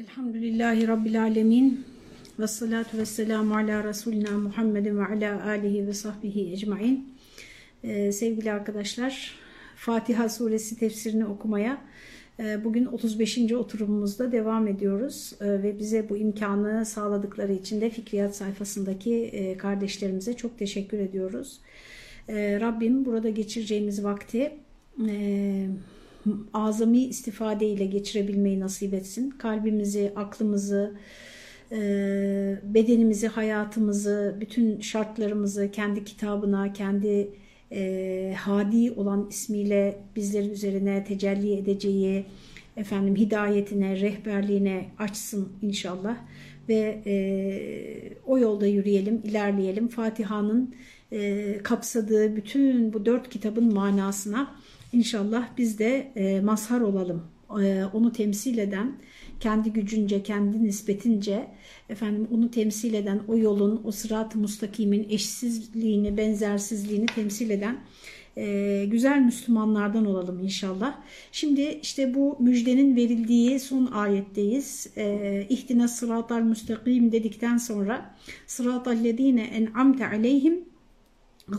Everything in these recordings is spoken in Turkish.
Elhamdülillahi Rabbil Alemin ve salatu ve selamu ala Resulina Muhammedin ve ala alihi ve sahbihi ecmain. Ee, sevgili arkadaşlar, Fatiha suresi tefsirini okumaya e, bugün 35. oturumumuzda devam ediyoruz. E, ve bize bu imkanı sağladıkları için de Fikriyat sayfasındaki e, kardeşlerimize çok teşekkür ediyoruz. E, Rabbim burada geçireceğimiz vakti... E, azami istifade ile geçirebilmeyi nasip etsin. Kalbimizi, aklımızı, e, bedenimizi, hayatımızı, bütün şartlarımızı kendi kitabına, kendi e, hadi olan ismiyle bizlerin üzerine tecelli edeceği efendim hidayetine, rehberliğine açsın inşallah ve e, o yolda yürüyelim, ilerleyelim. Fatiha'nın e, kapsadığı bütün bu dört kitabın manasına İnşallah biz de e, mazhar olalım. E, onu temsil eden, kendi gücünce, kendi nispetince efendim onu temsil eden o yolun, o sırat-ı mustakimin eşsizliğini, benzersizliğini temsil eden e, güzel Müslümanlardan olalım inşallah. Şimdi işte bu müjdenin verildiği son ayetteyiz. E, İhtina sıratal müstakim dedikten sonra sıratallezine en'amte aleyhim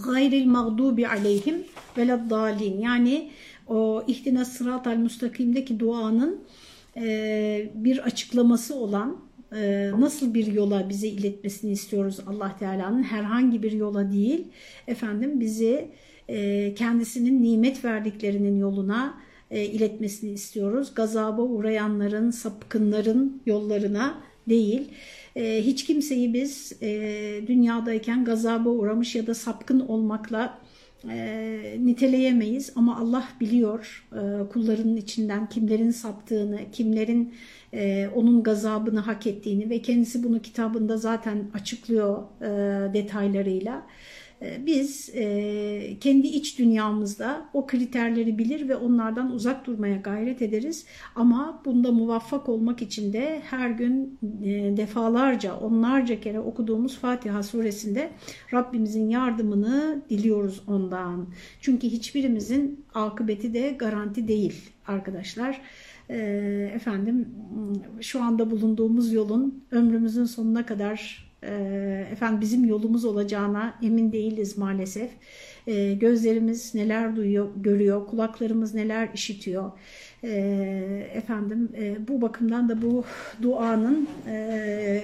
gayril mağdubi aleyhim veleddalin. Yani o ihtina sıratal müstakimdeki duanın e, bir açıklaması olan e, nasıl bir yola bize iletmesini istiyoruz Allah Teala'nın? Herhangi bir yola değil. Efendim bizi e, kendisinin nimet verdiklerinin yoluna iletmesini istiyoruz. Gazaba uğrayanların, sapkınların yollarına değil. E, hiç kimseyi biz e, dünyadayken gazaba uğramış ya da sapkın olmakla e, niteleyemeyiz ama Allah biliyor e, kullarının içinden kimlerin saptığını, kimlerin e, onun gazabını hak ettiğini ve kendisi bunu kitabında zaten açıklıyor e, detaylarıyla. Ee, biz e, kendi iç dünyamızda o kriterleri bilir ve onlardan uzak durmaya gayret ederiz. Ama bunda muvaffak olmak için de her gün e, defalarca, onlarca kere okuduğumuz Fatiha suresinde Rabbimizin yardımını diliyoruz ondan. Çünkü hiçbirimizin akıbeti de garanti değil arkadaşlar. E, efendim şu anda bulunduğumuz yolun ömrümüzün sonuna kadar ee, efendim bizim yolumuz olacağına emin değiliz maalesef. E, gözlerimiz neler duyuyor, görüyor, kulaklarımız neler işitiyor. E, efendim e, bu bakımdan da bu duanın e,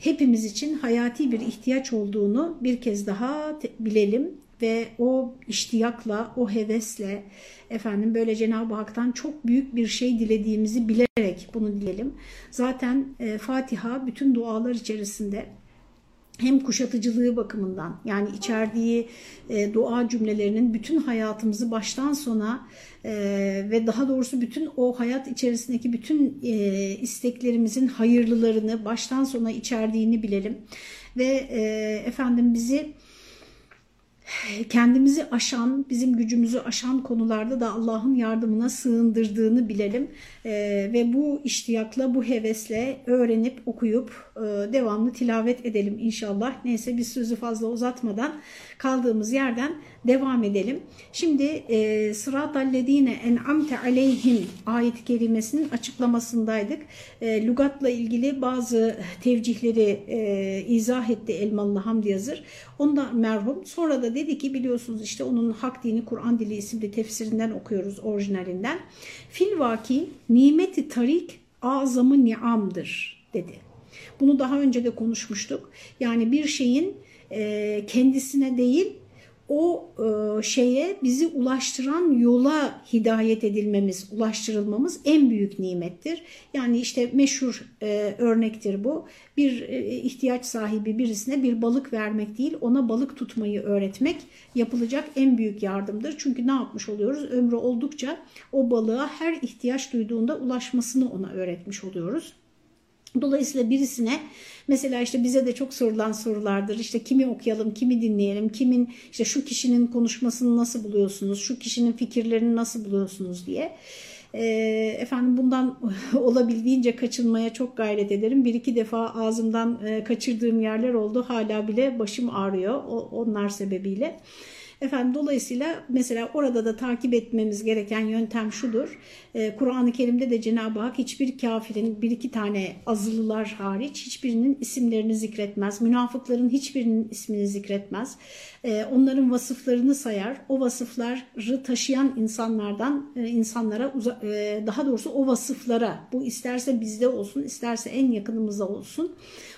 hepimiz için hayati bir ihtiyaç olduğunu bir kez daha bilelim ve o iştiyakla, o hevesle efendim böyle Cenab-ı Hak'tan çok büyük bir şey dilediğimizi bilerek bunu diyelim. Zaten e, Fatiha bütün dualar içerisinde hem kuşatıcılığı bakımından yani içerdiği e, dua cümlelerinin bütün hayatımızı baştan sona e, ve daha doğrusu bütün o hayat içerisindeki bütün e, isteklerimizin hayırlılarını baştan sona içerdiğini bilelim. Ve e, efendim bizi kendimizi aşan, bizim gücümüzü aşan konularda da Allah'ın yardımına sığındırdığını bilelim. E, ve bu iştiyakla, bu hevesle öğrenip, okuyup devamlı tilavet edelim inşallah. Neyse biz sözü fazla uzatmadan kaldığımız yerden devam edelim. Şimdi e, sıratallezine en'amte aleyhim ayet kelimesinin açıklamasındaydık. E, lugatla ilgili bazı tevcihleri e, izah etti Elmalı Hamdi Yazır. Onda merhum. Sonra da dedi ki biliyorsunuz işte onun Hak Dini Kur'an Dili isimli tefsirinden okuyoruz orijinalinden. Fil vaki nimeti tarik azamı niamdır dedi. Bunu daha önce de konuşmuştuk. Yani bir şeyin e, kendisine değil o e, şeye bizi ulaştıran yola hidayet edilmemiz, ulaştırılmamız en büyük nimettir. Yani işte meşhur e, örnektir bu. Bir e, ihtiyaç sahibi birisine bir balık vermek değil, ona balık tutmayı öğretmek yapılacak en büyük yardımdır. Çünkü ne yapmış oluyoruz? Ömrü oldukça o balığa her ihtiyaç duyduğunda ulaşmasını ona öğretmiş oluyoruz. Dolayısıyla birisine mesela işte bize de çok sorulan sorulardır. İşte kimi okuyalım, kimi dinleyelim, kimin işte şu kişinin konuşmasını nasıl buluyorsunuz, şu kişinin fikirlerini nasıl buluyorsunuz diye. E, efendim bundan olabildiğince kaçınmaya çok gayret ederim. Bir iki defa ağzımdan e, kaçırdığım yerler oldu. Hala bile başım ağrıyor onlar sebebiyle. Efendim dolayısıyla mesela orada da takip etmemiz gereken yöntem şudur. Ee, Kur'an-ı Kerim'de de Cenab-ı Hak hiçbir kafirin bir iki tane azılılar hariç hiçbirinin isimlerini zikretmez. Münafıkların hiçbirinin ismini zikretmez. Ee, onların vasıflarını sayar. O vasıfları taşıyan insanlardan e, insanlara e, daha doğrusu o vasıflara bu isterse bizde olsun isterse en yakınımızda olsun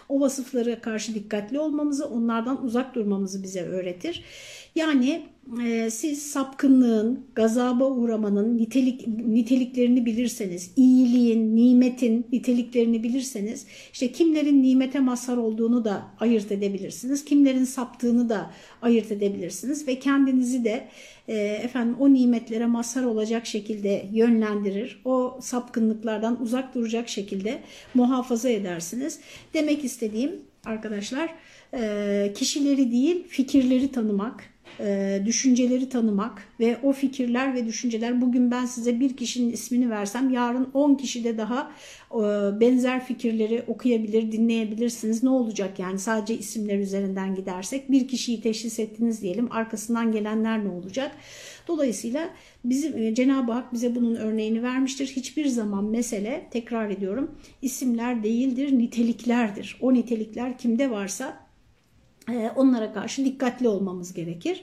o vasıflara karşı dikkatli olmamızı, onlardan uzak durmamızı bize öğretir. Yani e, siz sapkınlığın, gazaba uğramanın nitelik, niteliklerini bilirseniz, iyiliğin, nimetin niteliklerini bilirseniz, işte kimlerin nimete mazhar olduğunu da ayırt edebilirsiniz, kimlerin saptığını da ayırt edebilirsiniz ve kendinizi de e, efendim o nimetlere mazhar olacak şekilde yönlendirir, o sapkınlıklardan uzak duracak şekilde muhafaza edersiniz. Demek istediğim arkadaşlar, e, kişileri değil fikirleri tanımak, e, düşünceleri tanımak ve o fikirler ve düşünceler bugün ben size bir kişinin ismini versem yarın 10 kişi de daha e, benzer fikirleri okuyabilir, dinleyebilirsiniz. Ne olacak yani sadece isimler üzerinden gidersek bir kişiyi teşhis ettiniz diyelim arkasından gelenler ne olacak? Dolayısıyla bizim e, Cenab-ı Hak bize bunun örneğini vermiştir. Hiçbir zaman mesele tekrar ediyorum isimler değildir, niteliklerdir. O nitelikler kimde varsa onlara karşı dikkatli olmamız gerekir.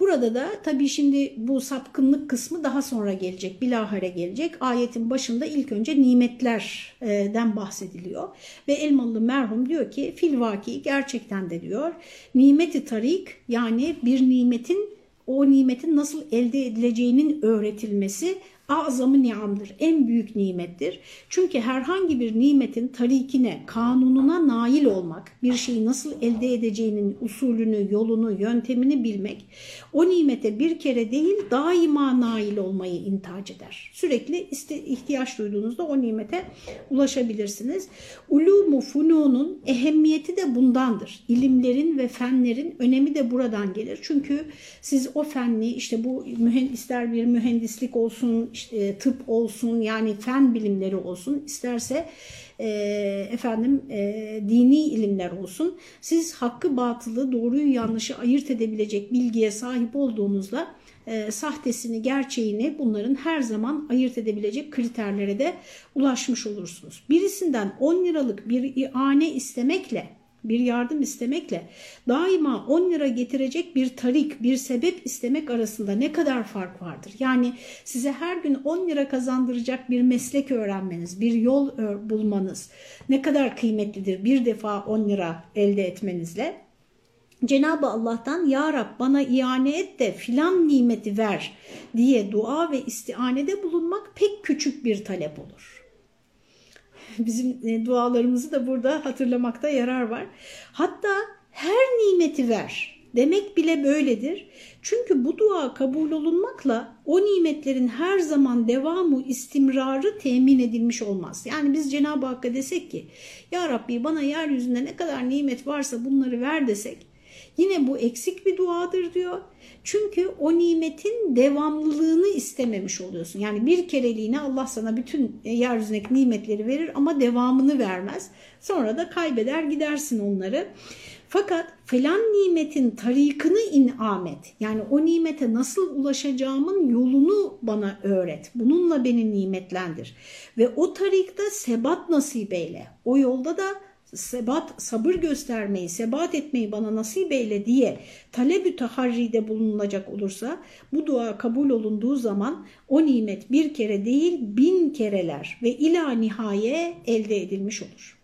Burada da tabii şimdi bu sapkınlık kısmı daha sonra gelecek, bilahare gelecek. Ayetin başında ilk önce nimetlerden bahsediliyor. Ve Elmalı merhum diyor ki filvaki gerçekten de diyor nimeti tarik yani bir nimetin o nimetin nasıl elde edileceğinin öğretilmesi azamı niamdır, en büyük nimettir. Çünkü herhangi bir nimetin tarikine, kanununa nail olmak, bir şeyi nasıl elde edeceğinin usulünü, yolunu, yöntemini bilmek, o nimete bir kere değil daima nail olmayı intihac eder. Sürekli ihtiyaç duyduğunuzda o nimete ulaşabilirsiniz. Ulumu fununun ehemmiyeti de bundandır. İlimlerin ve fenlerin önemi de buradan gelir. Çünkü siz o fenli işte bu ister bir mühendislik olsun, işte tıp olsun yani fen bilimleri olsun isterse e, efendim e, dini ilimler olsun. Siz hakkı batılı doğruyu yanlışı ayırt edebilecek bilgiye sahip olduğunuzda e, sahtesini gerçeğini bunların her zaman ayırt edebilecek kriterlere de ulaşmış olursunuz. Birisinden 10 liralık bir iane istemekle bir yardım istemekle daima 10 lira getirecek bir tarik, bir sebep istemek arasında ne kadar fark vardır? Yani size her gün 10 lira kazandıracak bir meslek öğrenmeniz, bir yol bulmanız ne kadar kıymetlidir bir defa 10 lira elde etmenizle? Cenab-ı Allah'tan Ya Rab bana iane et de filan nimeti ver diye dua ve istianede bulunmak pek küçük bir talep olur bizim e, dualarımızı da burada hatırlamakta yarar var. Hatta her nimeti ver demek bile böyledir. Çünkü bu dua kabul olunmakla o nimetlerin her zaman devamı, istimrarı temin edilmiş olmaz. Yani biz Cenab-ı Hakk'a desek ki Ya Rabbi bana yeryüzünde ne kadar nimet varsa bunları ver desek yine bu eksik bir duadır diyor. Çünkü o nimetin devamlılığını istememiş oluyorsun. Yani bir kereliğine Allah sana bütün yeryüzündeki nimetleri verir ama devamını vermez. Sonra da kaybeder gidersin onları. Fakat falan nimetin tarikını inam et. Yani o nimete nasıl ulaşacağımın yolunu bana öğret. Bununla beni nimetlendir. Ve o tarikta sebat nasip eyle. O yolda da sebat, sabır göstermeyi, sebat etmeyi bana nasip eyle diye talep-ü taharride bulunulacak olursa bu dua kabul olunduğu zaman o nimet bir kere değil bin kereler ve ila nihaye elde edilmiş olur.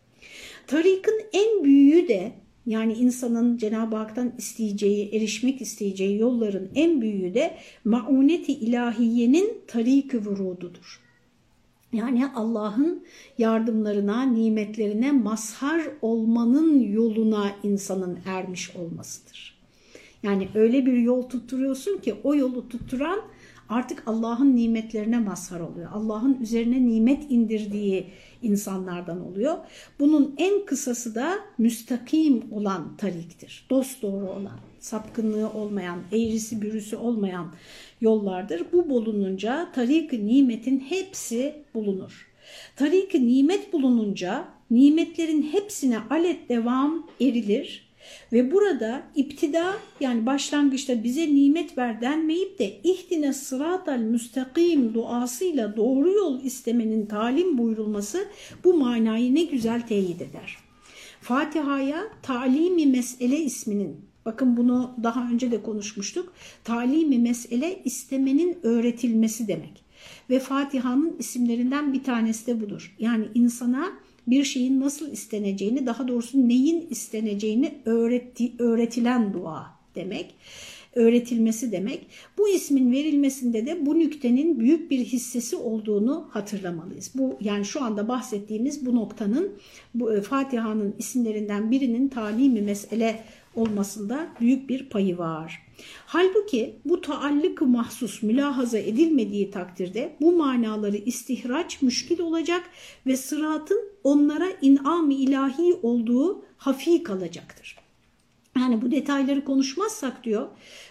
Tarikın en büyüğü de yani insanın Cenab-ı Hak'tan isteyeceği, erişmek isteyeceği yolların en büyüğü de mauneti ilahiyenin tarik-ı vurududur. Yani Allah'ın yardımlarına, nimetlerine mazhar olmanın yoluna insanın ermiş olmasıdır. Yani öyle bir yol tutturuyorsun ki o yolu tutturan artık Allah'ın nimetlerine mazhar oluyor. Allah'ın üzerine nimet indirdiği insanlardan oluyor. Bunun en kısası da müstakim olan tariktir. Dost doğru olan, sapkınlığı olmayan, eğrisi bürüsü olmayan yollardır. Bu bulununca tarik nimetin hepsi bulunur. tarik nimet bulununca nimetlerin hepsine alet devam erilir Ve burada iptida yani başlangıçta bize nimet ver denmeyip de ihdine sıratal müstakim duasıyla doğru yol istemenin talim buyurulması bu manayı ne güzel teyit eder. Fatiha'ya talimi mesele isminin Bakın bunu daha önce de konuşmuştuk. Talimi mesele istemenin öğretilmesi demek. Ve Fatiha'nın isimlerinden bir tanesi de budur. Yani insana bir şeyin nasıl isteneceğini, daha doğrusu neyin isteneceğini öğretti, öğretilen dua demek. Öğretilmesi demek. Bu ismin verilmesinde de bu nüktenin büyük bir hissesi olduğunu hatırlamalıyız. Bu yani şu anda bahsettiğimiz bu noktanın bu e, Fatiha'nın isimlerinden birinin talimi mesele olmasında büyük bir payı var. Halbuki bu taallık mahsus mülahaza edilmediği takdirde bu manaları istihraç müşkil olacak ve sıratın onlara inam-ı ilahi olduğu hafi kalacaktır. Yani bu detayları konuşmazsak diyor,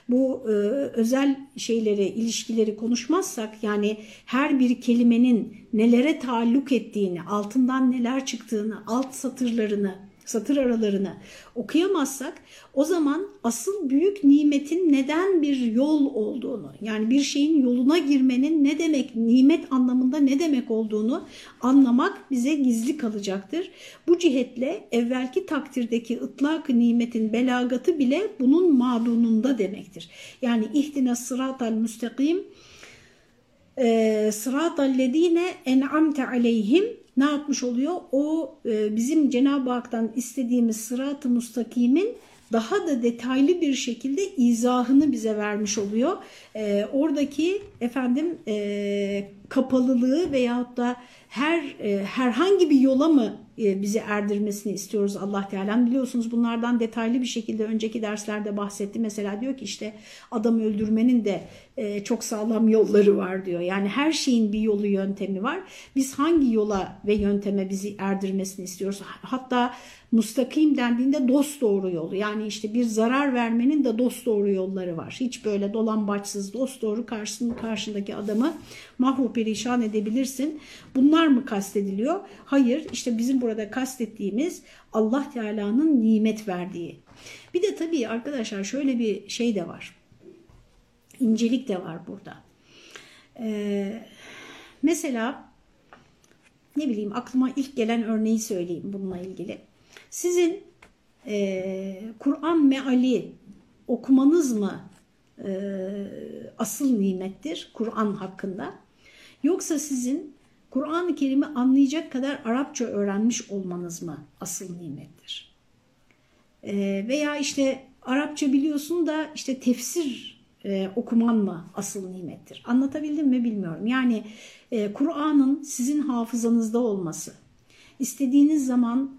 bu e, özel şeyleri, ilişkileri konuşmazsak yani her bir kelimenin nelere taalluk ettiğini, altından neler çıktığını, alt satırlarını satır aralarını okuyamazsak o zaman asıl büyük nimetin neden bir yol olduğunu yani bir şeyin yoluna girmenin ne demek nimet anlamında ne demek olduğunu anlamak bize gizli kalacaktır. Bu cihetle evvelki takdirdeki ıtlak nimetin belagatı bile bunun madununda demektir. Yani ihdine sıratal müstakim sıratal lezine en'amte aleyhim ne yapmış oluyor? O e, bizim Cenab-ı Hak'tan istediğimiz sırat-ı mustakimin daha da detaylı bir şekilde izahını bize vermiş oluyor. E, oradaki efendim e, kapalılığı veyahut da her e, herhangi bir yola mı e, bizi erdirmesini istiyoruz Allah Teala'nın. Biliyorsunuz bunlardan detaylı bir şekilde önceki derslerde bahsetti. Mesela diyor ki işte adam öldürmenin de e, çok sağlam yolları var diyor. Yani her şeyin bir yolu yöntemi var. Biz hangi yola ve yönteme bizi erdirmesini istiyoruz? Hatta mustakim dendiğinde dost doğru yolu. Yani işte bir zarar vermenin de dost doğru yolları var. Hiç böyle dolambaçsız dost doğru karşısın, karşındaki adamı mahvu perişan edebilirsin. Bunlar mı kastediliyor? Hayır işte bizim burada kastettiğimiz Allah Teala'nın nimet verdiği. Bir de tabii arkadaşlar şöyle bir şey de var. İncelik de var burada. Ee, mesela ne bileyim aklıma ilk gelen örneği söyleyeyim bununla ilgili. Sizin e, Kur'an meali okumanız mı e, asıl nimettir Kur'an hakkında? Yoksa sizin Kur'an-ı Kerim'i anlayacak kadar Arapça öğrenmiş olmanız mı asıl nimettir? E, veya işte Arapça biliyorsun da işte tefsir e, okuman mı asıl nimettir? Anlatabildim mi bilmiyorum. Yani e, Kur'an'ın sizin hafızanızda olması, istediğiniz zaman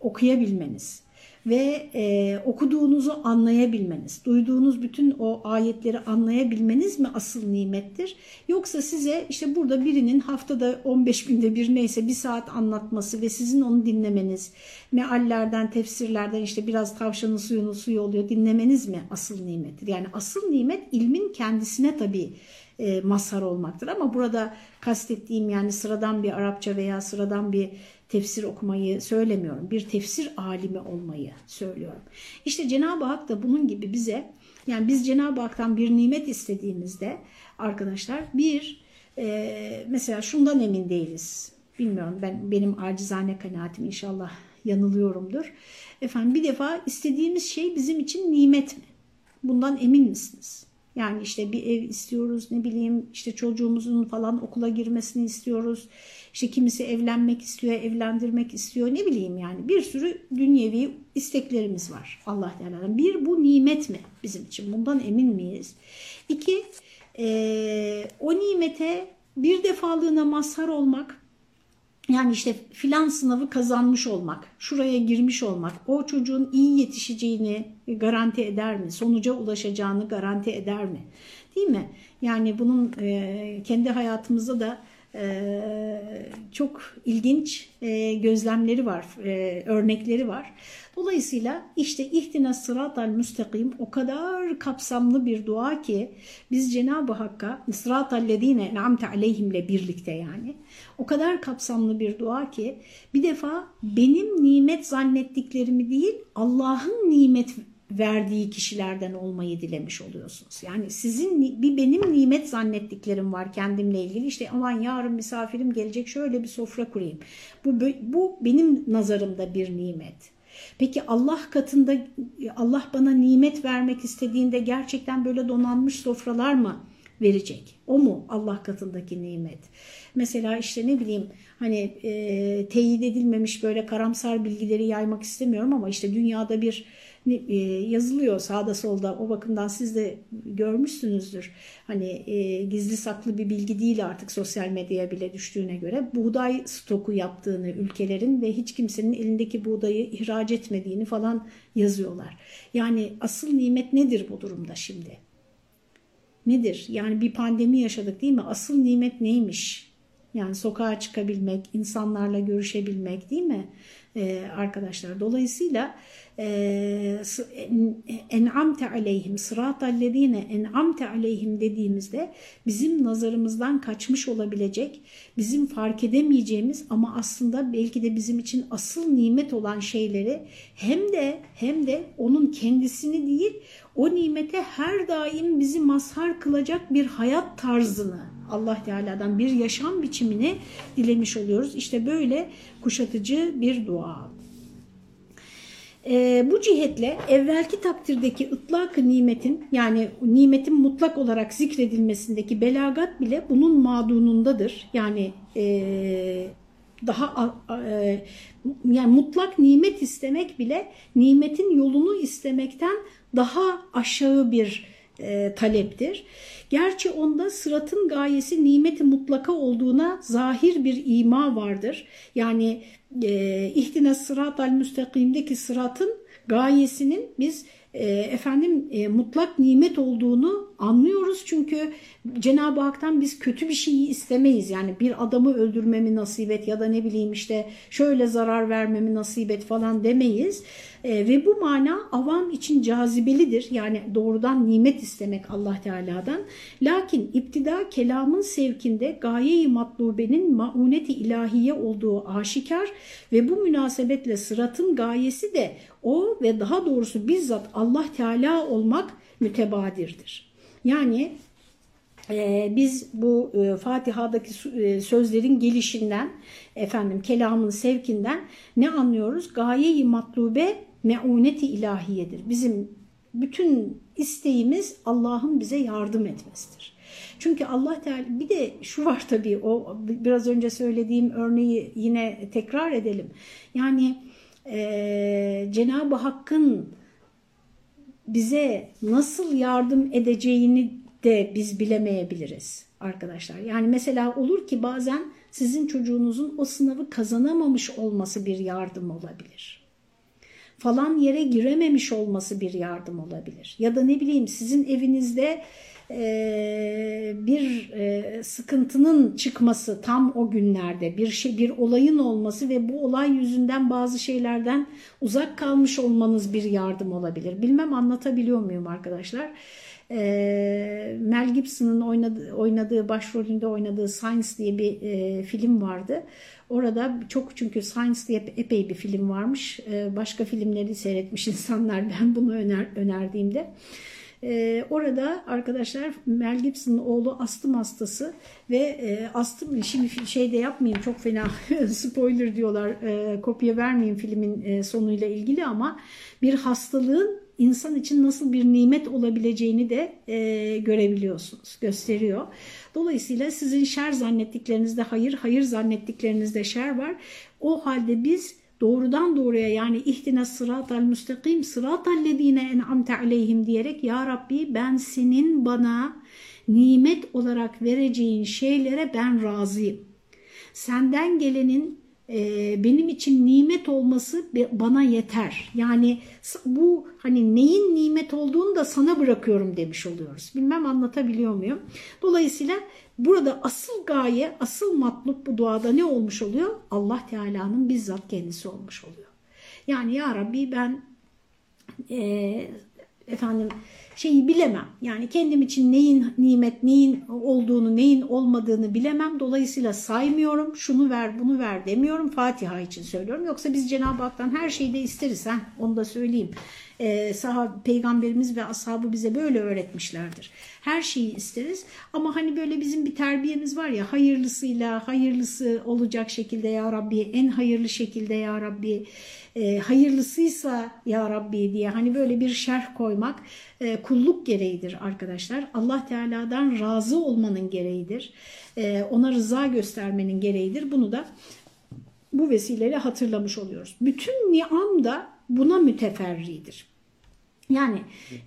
okuyabilmeniz ve e, okuduğunuzu anlayabilmeniz, duyduğunuz bütün o ayetleri anlayabilmeniz mi asıl nimettir? Yoksa size işte burada birinin haftada 15 binde bir neyse bir saat anlatması ve sizin onu dinlemeniz, meallerden, tefsirlerden işte biraz tavşanın suyunu suyu oluyor dinlemeniz mi asıl nimettir? Yani asıl nimet ilmin kendisine tabii e, mazhar olmaktır. Ama burada kastettiğim yani sıradan bir Arapça veya sıradan bir tefsir okumayı söylemiyorum. Bir tefsir alimi olmayı söylüyorum. İşte Cenab-ı Hak da bunun gibi bize yani biz Cenab-ı Hak'tan bir nimet istediğimizde arkadaşlar bir e, mesela şundan emin değiliz. Bilmiyorum ben benim acizane kanaatim inşallah yanılıyorumdur. Efendim bir defa istediğimiz şey bizim için nimet mi? Bundan emin misiniz? Yani işte bir ev istiyoruz ne bileyim işte çocuğumuzun falan okula girmesini istiyoruz. İşte kimisi evlenmek istiyor, evlendirmek istiyor ne bileyim yani bir sürü dünyevi isteklerimiz var Allah Teala'dan. Bir bu nimet mi bizim için bundan emin miyiz? İki e, o nimete bir defalığına mazhar olmak yani işte filan sınavı kazanmış olmak, şuraya girmiş olmak, o çocuğun iyi yetişeceğini garanti eder mi? Sonuca ulaşacağını garanti eder mi? Değil mi? Yani bunun e, kendi hayatımızda da çok ilginç gözlemleri var, örnekleri var. Dolayısıyla işte ihtina sıratal müstakim o kadar kapsamlı bir dua ki biz Cenab-ı Hakk'a sıratal lezine en'amte aleyhimle birlikte yani o kadar kapsamlı bir dua ki bir defa benim nimet zannettiklerimi değil Allah'ın nimet verdiği kişilerden olmayı dilemiş oluyorsunuz. Yani sizin bir benim nimet zannettiklerim var kendimle ilgili. İşte aman yarın misafirim gelecek şöyle bir sofra kurayım. Bu, bu benim nazarımda bir nimet. Peki Allah katında Allah bana nimet vermek istediğinde gerçekten böyle donanmış sofralar mı verecek? O mu Allah katındaki nimet? Mesela işte ne bileyim hani e, teyit edilmemiş böyle karamsar bilgileri yaymak istemiyorum ama işte dünyada bir yazılıyor sağda solda o bakımdan siz de görmüşsünüzdür. Hani e, gizli saklı bir bilgi değil artık sosyal medyaya bile düştüğüne göre buğday stoku yaptığını ülkelerin ve hiç kimsenin elindeki buğdayı ihraç etmediğini falan yazıyorlar. Yani asıl nimet nedir bu durumda şimdi? Nedir? Yani bir pandemi yaşadık değil mi? Asıl nimet neymiş? Yani sokağa çıkabilmek, insanlarla görüşebilmek değil mi ee, arkadaşlar? Dolayısıyla e, en'amte aleyhim sıratallezine en'amte aleyhim dediğimizde bizim nazarımızdan kaçmış olabilecek, bizim fark edemeyeceğimiz ama aslında belki de bizim için asıl nimet olan şeyleri hem de hem de onun kendisini değil o nimete her daim bizi mazhar kılacak bir hayat tarzını Allah Teala'dan bir yaşam biçimini dilemiş oluyoruz. İşte böyle kuşatıcı bir dua. E, bu cihetle evvelki takdirdeki ıtlak nimetin yani nimetin mutlak olarak zikredilmesindeki belagat bile bunun madunundadır. Yani e, daha e, yani mutlak nimet istemek bile nimetin yolunu istemekten daha aşağı bir e, taleptir. Gerçi onda sıratın gayesi nimeti mutlaka olduğuna zahir bir ima vardır. Yani e, ihtine sırat al müstakimdeki sıratın gayesinin biz e, efendim e, mutlak nimet olduğunu anlıyoruz. Çünkü Cenab-ı Hak'tan biz kötü bir şeyi istemeyiz. Yani bir adamı öldürmemi nasip et ya da ne bileyim işte şöyle zarar vermemi nasip et falan demeyiz. E, ve bu mana avam için cazibelidir. Yani doğrudan nimet istemek Allah Teala'dan. Lakin iptida kelamın sevkinde gaye-i matlubenin mauneti ilahiye olduğu aşikar ve bu münasebetle sıratın gayesi de o ve daha doğrusu bizzat Allah Teala olmak mütebadirdir. Yani ee, biz bu e, Fatiha'daki e, sözlerin gelişinden, efendim kelamın sevkinden ne anlıyoruz? Gaye-i matlube meuneti ilahiyedir. Bizim bütün isteğimiz Allah'ın bize yardım etmesidir. Çünkü Allah Teala bir de şu var tabii o biraz önce söylediğim örneği yine tekrar edelim. Yani e, Cenab-ı Hakk'ın bize nasıl yardım edeceğini de biz bilemeyebiliriz arkadaşlar. Yani mesela olur ki bazen sizin çocuğunuzun o sınavı kazanamamış olması bir yardım olabilir. Falan yere girememiş olması bir yardım olabilir. Ya da ne bileyim sizin evinizde e, bir e, sıkıntının çıkması tam o günlerde bir şey bir olayın olması ve bu olay yüzünden bazı şeylerden uzak kalmış olmanız bir yardım olabilir. Bilmem anlatabiliyor muyum arkadaşlar? E, Mel Gibson'ın oynadığı, oynadığı başrolünde oynadığı Science diye bir e, film vardı. Orada çok çünkü Science diye epey bir film varmış. E, başka filmleri seyretmiş insanlar ben bunu öner, önerdiğimde. Ee, orada arkadaşlar Mel Gibson'ın oğlu astım hastası ve e, astım şimdi şey de yapmayayım çok fena spoiler diyorlar e, kopya vermeyeyim filmin e, sonuyla ilgili ama bir hastalığın insan için nasıl bir nimet olabileceğini de e, görebiliyorsunuz, gösteriyor. Dolayısıyla sizin şer zannettiklerinizde hayır, hayır zannettiklerinizde şer var. O halde biz doğrudan doğruya yani ihtine sıratal müstakim sıratal lezine en'amte aleyhim diyerek ya Rabbi ben senin bana nimet olarak vereceğin şeylere ben razıyım. Senden gelenin benim için nimet olması bana yeter. Yani bu hani neyin nimet olduğunu da sana bırakıyorum demiş oluyoruz. Bilmem anlatabiliyor muyum? Dolayısıyla burada asıl gaye, asıl matlup bu duada ne olmuş oluyor? Allah Teala'nın bizzat kendisi olmuş oluyor. Yani ya Rabbi ben e, efendim şeyi bilemem. Yani kendim için neyin nimet, neyin olduğunu, neyin olmadığını bilemem. Dolayısıyla saymıyorum. Şunu ver, bunu ver demiyorum. Fatiha için söylüyorum. Yoksa biz Cenab-ı Hak'tan her şeyi de isteriz. Heh, onu da söyleyeyim. Ee, sahab, Peygamberimiz ve ashabı bize böyle öğretmişlerdir. Her şeyi isteriz. Ama hani böyle bizim bir terbiyemiz var ya hayırlısıyla, hayırlısı olacak şekilde ya Rabbi, en hayırlı şekilde ya Rabbi e, hayırlısıysa ya Rabbi diye hani böyle bir şerh koymak e, kulluk gereğidir arkadaşlar. Allah Teala'dan razı olmanın gereğidir. E, ona rıza göstermenin gereğidir. Bunu da bu vesileyle hatırlamış oluyoruz. Bütün niam da buna müteferridir. Yani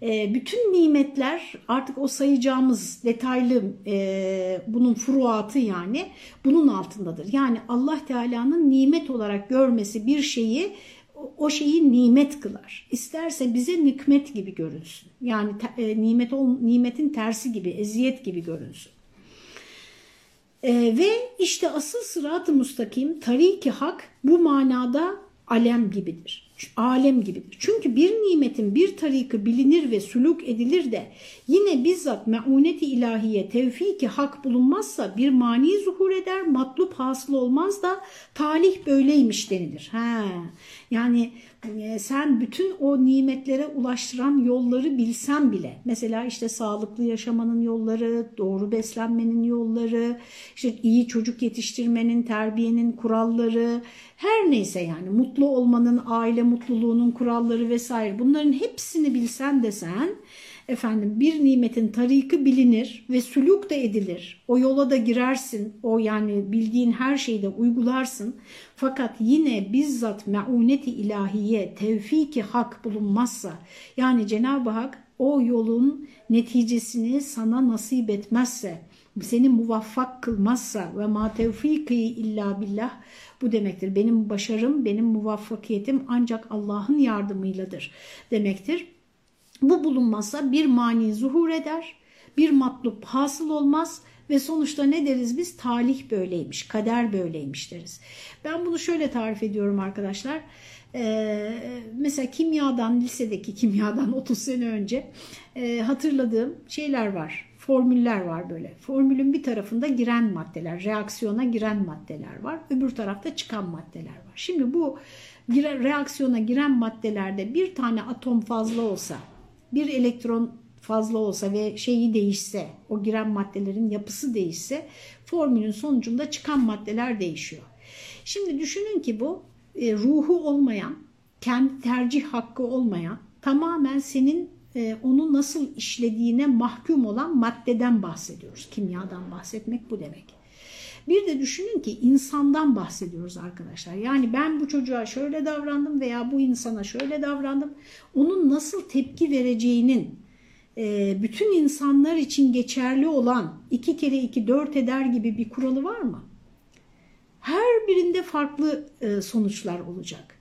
e, bütün nimetler artık o sayacağımız detaylı e, bunun furuatı yani bunun altındadır. Yani Allah Teala'nın nimet olarak görmesi bir şeyi o şeyi nimet kılar. İsterse bize nikmet gibi görünsün. Yani e, nimet nimetin tersi gibi, eziyet gibi görünsün. E, ve işte asıl sırat-ı mustakim, tariki hak bu manada alem gibidir alem gibidir. Çünkü bir nimetin bir tarikı bilinir ve suluk edilir de yine bizzat meuneti ilahiye tevfiki hak bulunmazsa bir mani zuhur eder, matlup hasıl olmaz da talih böyleymiş denilir. Ha. Yani e, sen bütün o nimetlere ulaştıran yolları bilsen bile mesela işte sağlıklı yaşamanın yolları, doğru beslenmenin yolları, işte iyi çocuk yetiştirmenin, terbiyenin kuralları, her neyse yani mutlu olmanın, aile mutluluğunun kuralları vesaire bunların hepsini bilsen de sen efendim bir nimetin tarikı bilinir ve sülük de edilir. O yola da girersin. O yani bildiğin her şeyi de uygularsın. Fakat yine bizzat meuneti ilahiye, tevfiki hak bulunmazsa yani Cenab-ı Hak o yolun neticesini sana nasip etmezse, seni muvaffak kılmazsa ve ma tevfiki illa billah bu demektir. Benim başarım, benim muvaffakiyetim ancak Allah'ın yardımıyladır demektir. Bu bulunmazsa bir mani zuhur eder, bir matlup hasıl olmaz ve sonuçta ne deriz biz? Talih böyleymiş, kader böyleymiş deriz. Ben bunu şöyle tarif ediyorum arkadaşlar. Ee, mesela kimyadan, lisedeki kimyadan 30 sene önce e, hatırladığım şeyler var formüller var böyle. Formülün bir tarafında giren maddeler, reaksiyona giren maddeler var. Öbür tarafta çıkan maddeler var. Şimdi bu reaksiyona giren maddelerde bir tane atom fazla olsa, bir elektron fazla olsa ve şeyi değişse, o giren maddelerin yapısı değişse formülün sonucunda çıkan maddeler değişiyor. Şimdi düşünün ki bu e, ruhu olmayan, kendi tercih hakkı olmayan, tamamen senin e, onu nasıl işlediğine mahkum olan maddeden bahsediyoruz. Kimyadan bahsetmek bu demek. Bir de düşünün ki insandan bahsediyoruz arkadaşlar. Yani ben bu çocuğa şöyle davrandım veya bu insana şöyle davrandım. Onun nasıl tepki vereceğinin e, bütün insanlar için geçerli olan iki kere iki dört eder gibi bir kuralı var mı? Her birinde farklı e, sonuçlar olacak.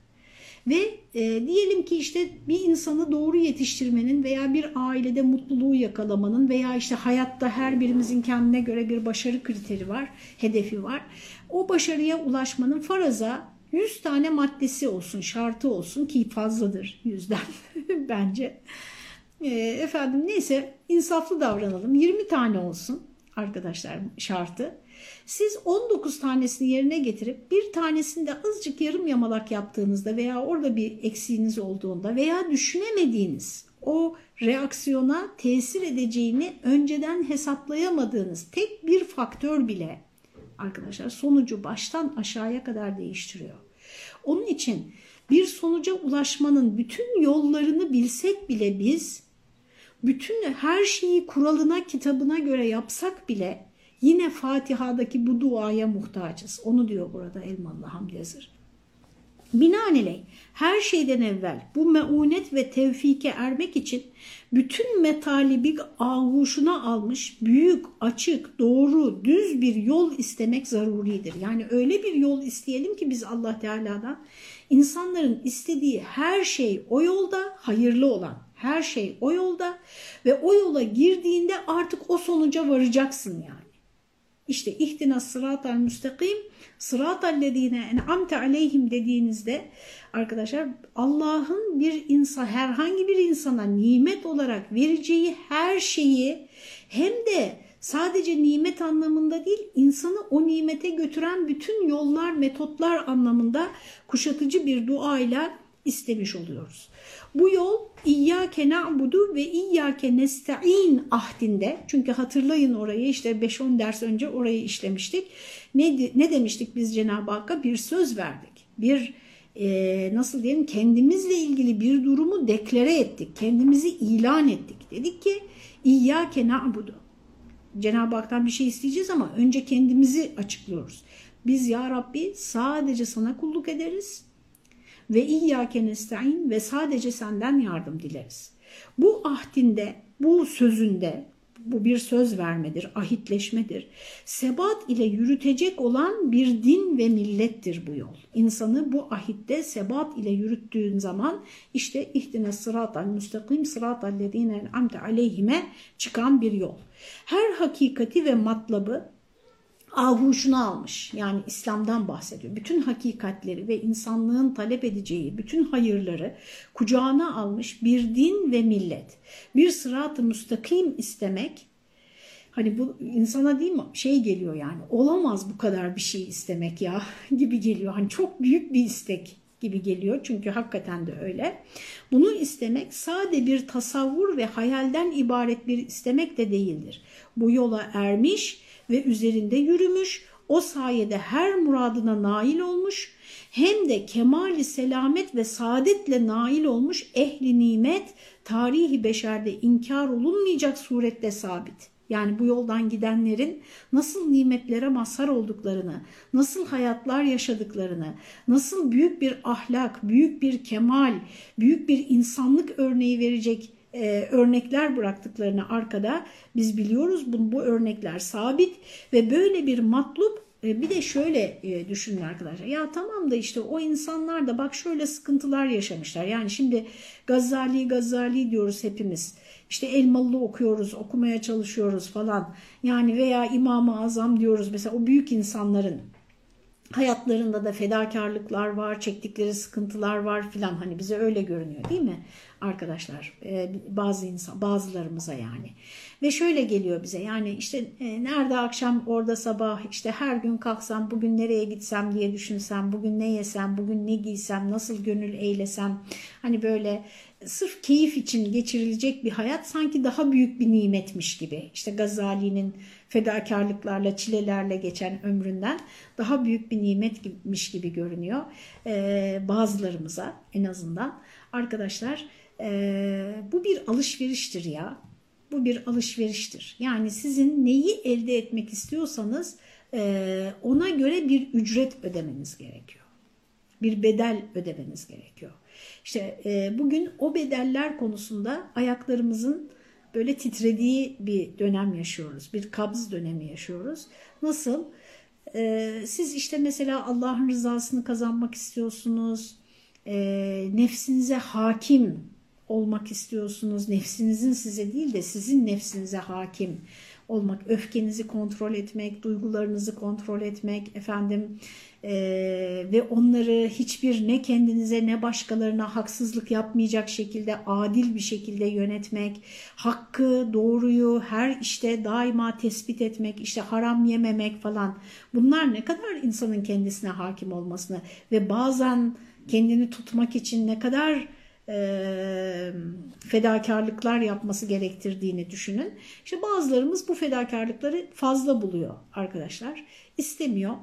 Ve e, diyelim ki işte bir insanı doğru yetiştirmenin veya bir ailede mutluluğu yakalamanın veya işte hayatta her birimizin kendine göre bir başarı kriteri var, hedefi var. O başarıya ulaşmanın faraza 100 tane maddesi olsun, şartı olsun ki fazladır yüzden bence. E, efendim neyse insaflı davranalım 20 tane olsun arkadaşlar şartı. Siz 19 tanesini yerine getirip bir tanesinde azıcık yarım yamalak yaptığınızda veya orada bir eksiğiniz olduğunda veya düşünemediğiniz o reaksiyona tesir edeceğini önceden hesaplayamadığınız tek bir faktör bile arkadaşlar sonucu baştan aşağıya kadar değiştiriyor. Onun için bir sonuca ulaşmanın bütün yollarını bilsek bile biz bütün her şeyi kuralına kitabına göre yapsak bile Yine Fatiha'daki bu duaya muhtacız. Onu diyor burada Elmalı Hamdi Yazır. Binaenaleyh her şeyden evvel bu meunet ve tevfike ermek için bütün metalibi ağuşuna almış büyük, açık, doğru, düz bir yol istemek zaruridir. Yani öyle bir yol isteyelim ki biz Allah Teala'dan insanların istediği her şey o yolda hayırlı olan her şey o yolda ve o yola girdiğinde artık o sonuca varacaksın yani. İşte ihtina sıratal müstakim sıratallezine en'amte aleyhim dediğinizde arkadaşlar Allah'ın bir insan herhangi bir insana nimet olarak vereceği her şeyi hem de sadece nimet anlamında değil insanı o nimete götüren bütün yollar metotlar anlamında kuşatıcı bir duayla istemiş oluyoruz. Bu yol İyyâke na'budu ve İyyâke nesta'in ahdinde çünkü hatırlayın orayı işte 5-10 ders önce orayı işlemiştik. Ne, ne demiştik biz Cenab-ı Hakk'a? Bir söz verdik. Bir e, nasıl diyelim kendimizle ilgili bir durumu deklare ettik. Kendimizi ilan ettik. Dedik ki İyyâke na'budu. Cenab-ı Hak'tan bir şey isteyeceğiz ama önce kendimizi açıklıyoruz. Biz ya Rabbi sadece sana kulluk ederiz ve İyyâke nesta'in ve sadece senden yardım dileriz. Bu ahdinde, bu sözünde, bu bir söz vermedir, ahitleşmedir. Sebat ile yürütecek olan bir din ve millettir bu yol. İnsanı bu ahitte sebat ile yürüttüğün zaman işte ihtine sıratal müstakim sıratal lezine en'amte aleyhime çıkan bir yol. Her hakikati ve matlabı ahuşunu almış. Yani İslam'dan bahsediyor. Bütün hakikatleri ve insanlığın talep edeceği bütün hayırları kucağına almış bir din ve millet. Bir sırat-ı müstakim istemek hani bu insana değil mi şey geliyor yani olamaz bu kadar bir şey istemek ya gibi geliyor. Hani çok büyük bir istek gibi geliyor çünkü hakikaten de öyle. Bunu istemek sade bir tasavvur ve hayalden ibaret bir istemek de değildir. Bu yola ermiş ve üzerinde yürümüş, o sayede her muradına nail olmuş, hem de kemali selamet ve saadetle nail olmuş ehli nimet, tarihi beşerde inkar olunmayacak surette sabit. Yani bu yoldan gidenlerin nasıl nimetlere mazhar olduklarını, nasıl hayatlar yaşadıklarını, nasıl büyük bir ahlak, büyük bir kemal, büyük bir insanlık örneği verecek e, örnekler bıraktıklarını arkada biz biliyoruz. Bu, bu örnekler sabit ve böyle bir matlup e, bir de şöyle e, düşünün arkadaşlar. Ya tamam da işte o insanlar da bak şöyle sıkıntılar yaşamışlar. Yani şimdi Gazali Gazali diyoruz hepimiz. İşte Elmalı okuyoruz, okumaya çalışıyoruz falan. Yani veya İmam-ı Azam diyoruz mesela o büyük insanların hayatlarında da fedakarlıklar var, çektikleri sıkıntılar var filan hani bize öyle görünüyor değil mi arkadaşlar? Ee, bazı insan bazılarımıza yani. Ve şöyle geliyor bize yani işte e, nerede akşam orada sabah işte her gün kalksam bugün nereye gitsem diye düşünsem bugün ne yesem bugün ne giysem nasıl gönül eylesem hani böyle sırf keyif için geçirilecek bir hayat sanki daha büyük bir nimetmiş gibi. İşte Gazali'nin fedakarlıklarla, çilelerle geçen ömründen daha büyük bir nimetmiş gibi görünüyor ee, bazılarımıza en azından. Arkadaşlar e, bu bir alışveriştir ya. Bu bir alışveriştir. Yani sizin neyi elde etmek istiyorsanız e, ona göre bir ücret ödemeniz gerekiyor. Bir bedel ödemeniz gerekiyor. İşte e, bugün o bedeller konusunda ayaklarımızın böyle titrediği bir dönem yaşıyoruz. Bir kabz dönemi yaşıyoruz. Nasıl? Ee, siz işte mesela Allah'ın rızasını kazanmak istiyorsunuz. Ee, nefsinize hakim olmak istiyorsunuz. Nefsinizin size değil de sizin nefsinize hakim olmak, öfkenizi kontrol etmek, duygularınızı kontrol etmek, efendim e, ve onları hiçbir ne kendinize ne başkalarına haksızlık yapmayacak şekilde adil bir şekilde yönetmek, hakkı, doğruyu her işte daima tespit etmek, işte haram yememek falan bunlar ne kadar insanın kendisine hakim olmasını ve bazen kendini tutmak için ne kadar e, fedakarlıklar yapması gerektirdiğini düşünün. İşte bazılarımız bu fedakarlıkları fazla buluyor arkadaşlar. İstemiyor.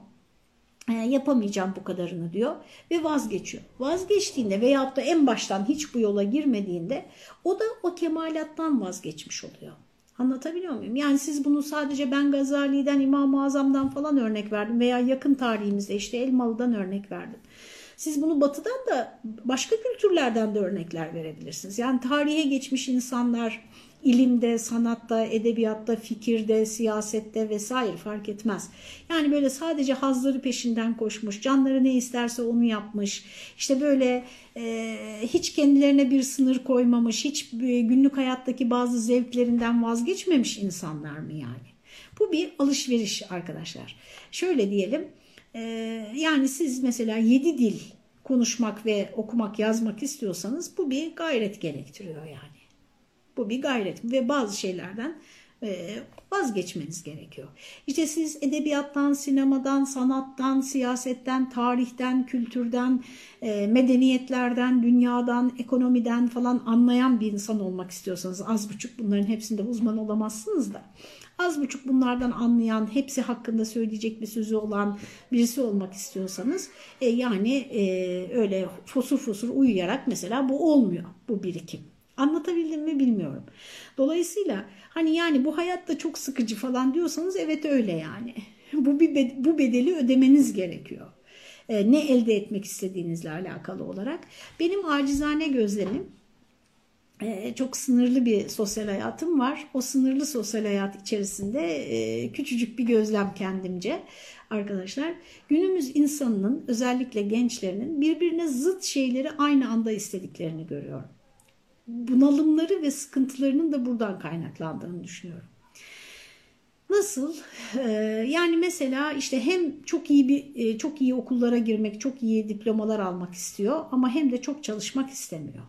E, yapamayacağım bu kadarını diyor ve vazgeçiyor. Vazgeçtiğinde veyahut da en baştan hiç bu yola girmediğinde o da o kemalattan vazgeçmiş oluyor. Anlatabiliyor muyum? Yani siz bunu sadece ben Gazali'den, İmam-ı Azam'dan falan örnek verdim veya yakın tarihimizde işte Elmalı'dan örnek verdim. Siz bunu batıdan da başka kültürlerden de örnekler verebilirsiniz. Yani tarihe geçmiş insanlar ilimde, sanatta, edebiyatta, fikirde, siyasette vesaire fark etmez. Yani böyle sadece hazları peşinden koşmuş, canları ne isterse onu yapmış, işte böyle e, hiç kendilerine bir sınır koymamış, hiç günlük hayattaki bazı zevklerinden vazgeçmemiş insanlar mı yani? Bu bir alışveriş arkadaşlar. Şöyle diyelim, e, yani siz mesela yedi dil konuşmak ve okumak, yazmak istiyorsanız bu bir gayret gerektiriyor yani. Bu bir gayret ve bazı şeylerden e, vazgeçmeniz gerekiyor. İşte siz edebiyattan, sinemadan, sanattan, siyasetten, tarihten, kültürden, e, medeniyetlerden, dünyadan, ekonomiden falan anlayan bir insan olmak istiyorsanız az buçuk bunların hepsinde uzman olamazsınız da az buçuk bunlardan anlayan, hepsi hakkında söyleyecek bir sözü olan birisi olmak istiyorsanız e, yani e, öyle fosur fosur uyuyarak mesela bu olmuyor bu birikim. Anlatabildim mi bilmiyorum. Dolayısıyla hani yani bu hayatta çok sıkıcı falan diyorsanız evet öyle yani. Bu, bir, bu bedeli ödemeniz gerekiyor. Ee, ne elde etmek istediğinizle alakalı olarak. Benim acizane gözlemim e, çok sınırlı bir sosyal hayatım var. O sınırlı sosyal hayat içerisinde e, küçücük bir gözlem kendimce arkadaşlar. Günümüz insanının özellikle gençlerinin birbirine zıt şeyleri aynı anda istediklerini görüyorum bunalımları ve sıkıntılarının da buradan kaynaklandığını düşünüyorum. Nasıl? Ee, yani mesela işte hem çok iyi bir e, çok iyi okullara girmek, çok iyi diplomalar almak istiyor ama hem de çok çalışmak istemiyor.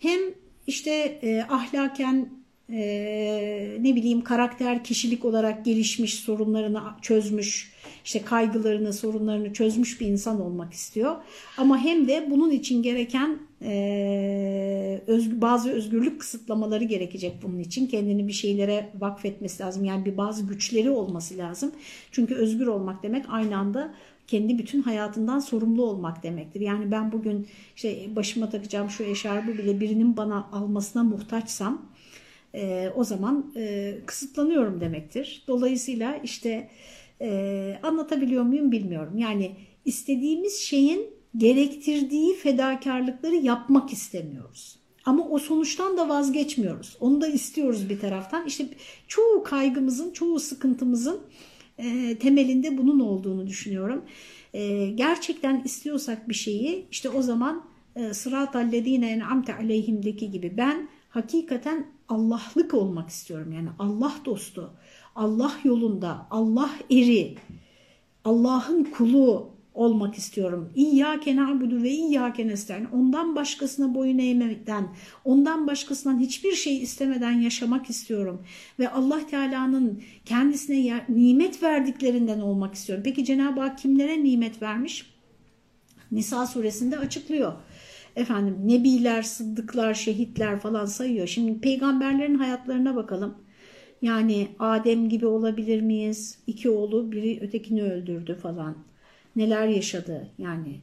Hem işte e, ahlaken e, ne bileyim karakter, kişilik olarak gelişmiş, sorunlarını çözmüş, işte kaygılarını, sorunlarını çözmüş bir insan olmak istiyor. Ama hem de bunun için gereken e, özgü, bazı özgürlük kısıtlamaları gerekecek bunun için. Kendini bir şeylere vakfetmesi lazım. Yani bir bazı güçleri olması lazım. Çünkü özgür olmak demek aynı anda kendi bütün hayatından sorumlu olmak demektir. Yani ben bugün işte başıma takacağım şu eşarbı bile birinin bana almasına muhtaçsam e, o zaman e, kısıtlanıyorum demektir. Dolayısıyla işte e, anlatabiliyor muyum bilmiyorum. Yani istediğimiz şeyin gerektirdiği fedakarlıkları yapmak istemiyoruz. Ama o sonuçtan da vazgeçmiyoruz. Onu da istiyoruz bir taraftan. İşte çoğu kaygımızın, çoğu sıkıntımızın e, temelinde bunun olduğunu düşünüyorum. E, gerçekten istiyorsak bir şeyi işte o zaman e, sırat-allezine en'amte aleyhimdeki gibi ben hakikaten Allah'lık olmak istiyorum. Yani Allah dostu, Allah yolunda, Allah eri, Allah'ın kulu olmak istiyorum. İyyâke na'budu ve iyyâke nestaîn. Ondan başkasına boyun eğmekten, ondan başkasından hiçbir şey istemeden yaşamak istiyorum. Ve Allah Teala'nın kendisine nimet verdiklerinden olmak istiyorum. Peki Cenab-ı Hak kimlere nimet vermiş? Nisa suresinde açıklıyor efendim nebiler, sıddıklar, şehitler falan sayıyor. Şimdi peygamberlerin hayatlarına bakalım. Yani Adem gibi olabilir miyiz? İki oğlu biri ötekini öldürdü falan. Neler yaşadı yani.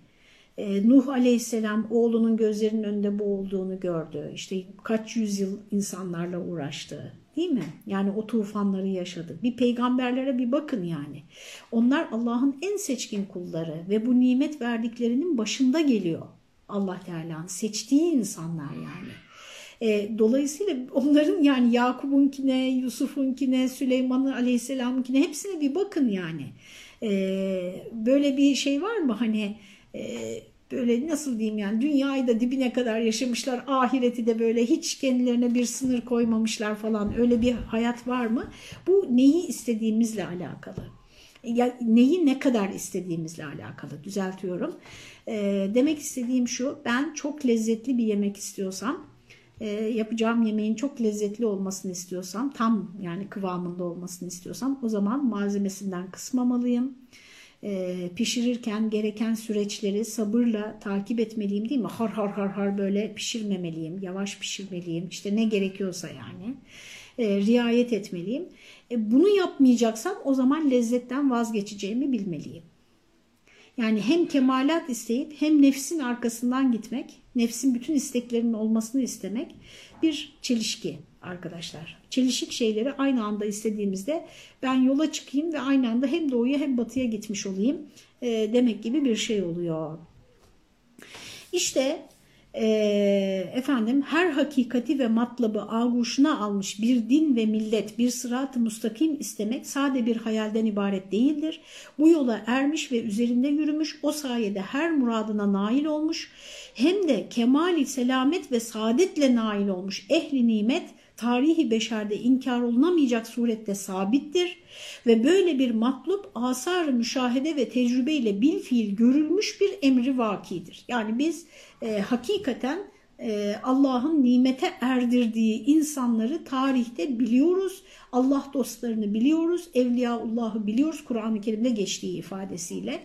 E, Nuh aleyhisselam oğlunun gözlerinin önünde boğulduğunu gördü. İşte kaç yüzyıl insanlarla uğraştı. Değil mi? Yani o tufanları yaşadı. Bir peygamberlere bir bakın yani. Onlar Allah'ın en seçkin kulları ve bu nimet verdiklerinin başında geliyor. Allah Teala'nın seçtiği insanlar yani. E, dolayısıyla onların yani Yakup'unkine, Yusuf'unkine, Süleyman'ın aleyhisselam'ınkine hepsine bir bakın yani. E, böyle bir şey var mı hani e, böyle nasıl diyeyim yani dünyayı da dibine kadar yaşamışlar ahireti de böyle hiç kendilerine bir sınır koymamışlar falan öyle bir hayat var mı? Bu neyi istediğimizle alakalı. Ya, neyi ne kadar istediğimizle alakalı düzeltiyorum. E, demek istediğim şu ben çok lezzetli bir yemek istiyorsam e, yapacağım yemeğin çok lezzetli olmasını istiyorsam tam yani kıvamında olmasını istiyorsam o zaman malzemesinden kısmamalıyım. E, pişirirken gereken süreçleri sabırla takip etmeliyim değil mi? Har har har har böyle pişirmemeliyim, yavaş pişirmeliyim. İşte ne gerekiyorsa yani e, riayet etmeliyim. E, bunu yapmayacaksam o zaman lezzetten vazgeçeceğimi bilmeliyim. Yani hem kemalat isteyip hem nefsin arkasından gitmek, nefsin bütün isteklerinin olmasını istemek bir çelişki arkadaşlar. Çelişik şeyleri aynı anda istediğimizde ben yola çıkayım ve aynı anda hem doğuya hem batıya gitmiş olayım e, demek gibi bir şey oluyor. İşte e, efendim her hakikati ve matlabı ağuşuna almış bir din ve millet bir sırat-ı müstakim istemek sade bir hayalden ibaret değildir. Bu yola ermiş ve üzerinde yürümüş o sayede her muradına nail olmuş hem de kemali selamet ve saadetle nail olmuş ehli nimet tarihi beşerde inkar olunamayacak surette sabittir ve böyle bir matlup asar müşahede ve tecrübeyle bil fiil görülmüş bir emri vakidir. Yani biz e, hakikaten Allah'ın nimete erdirdiği insanları tarihte biliyoruz. Allah dostlarını biliyoruz. Evliyaullah'ı biliyoruz. Kur'an-ı Kerim'de geçtiği ifadesiyle.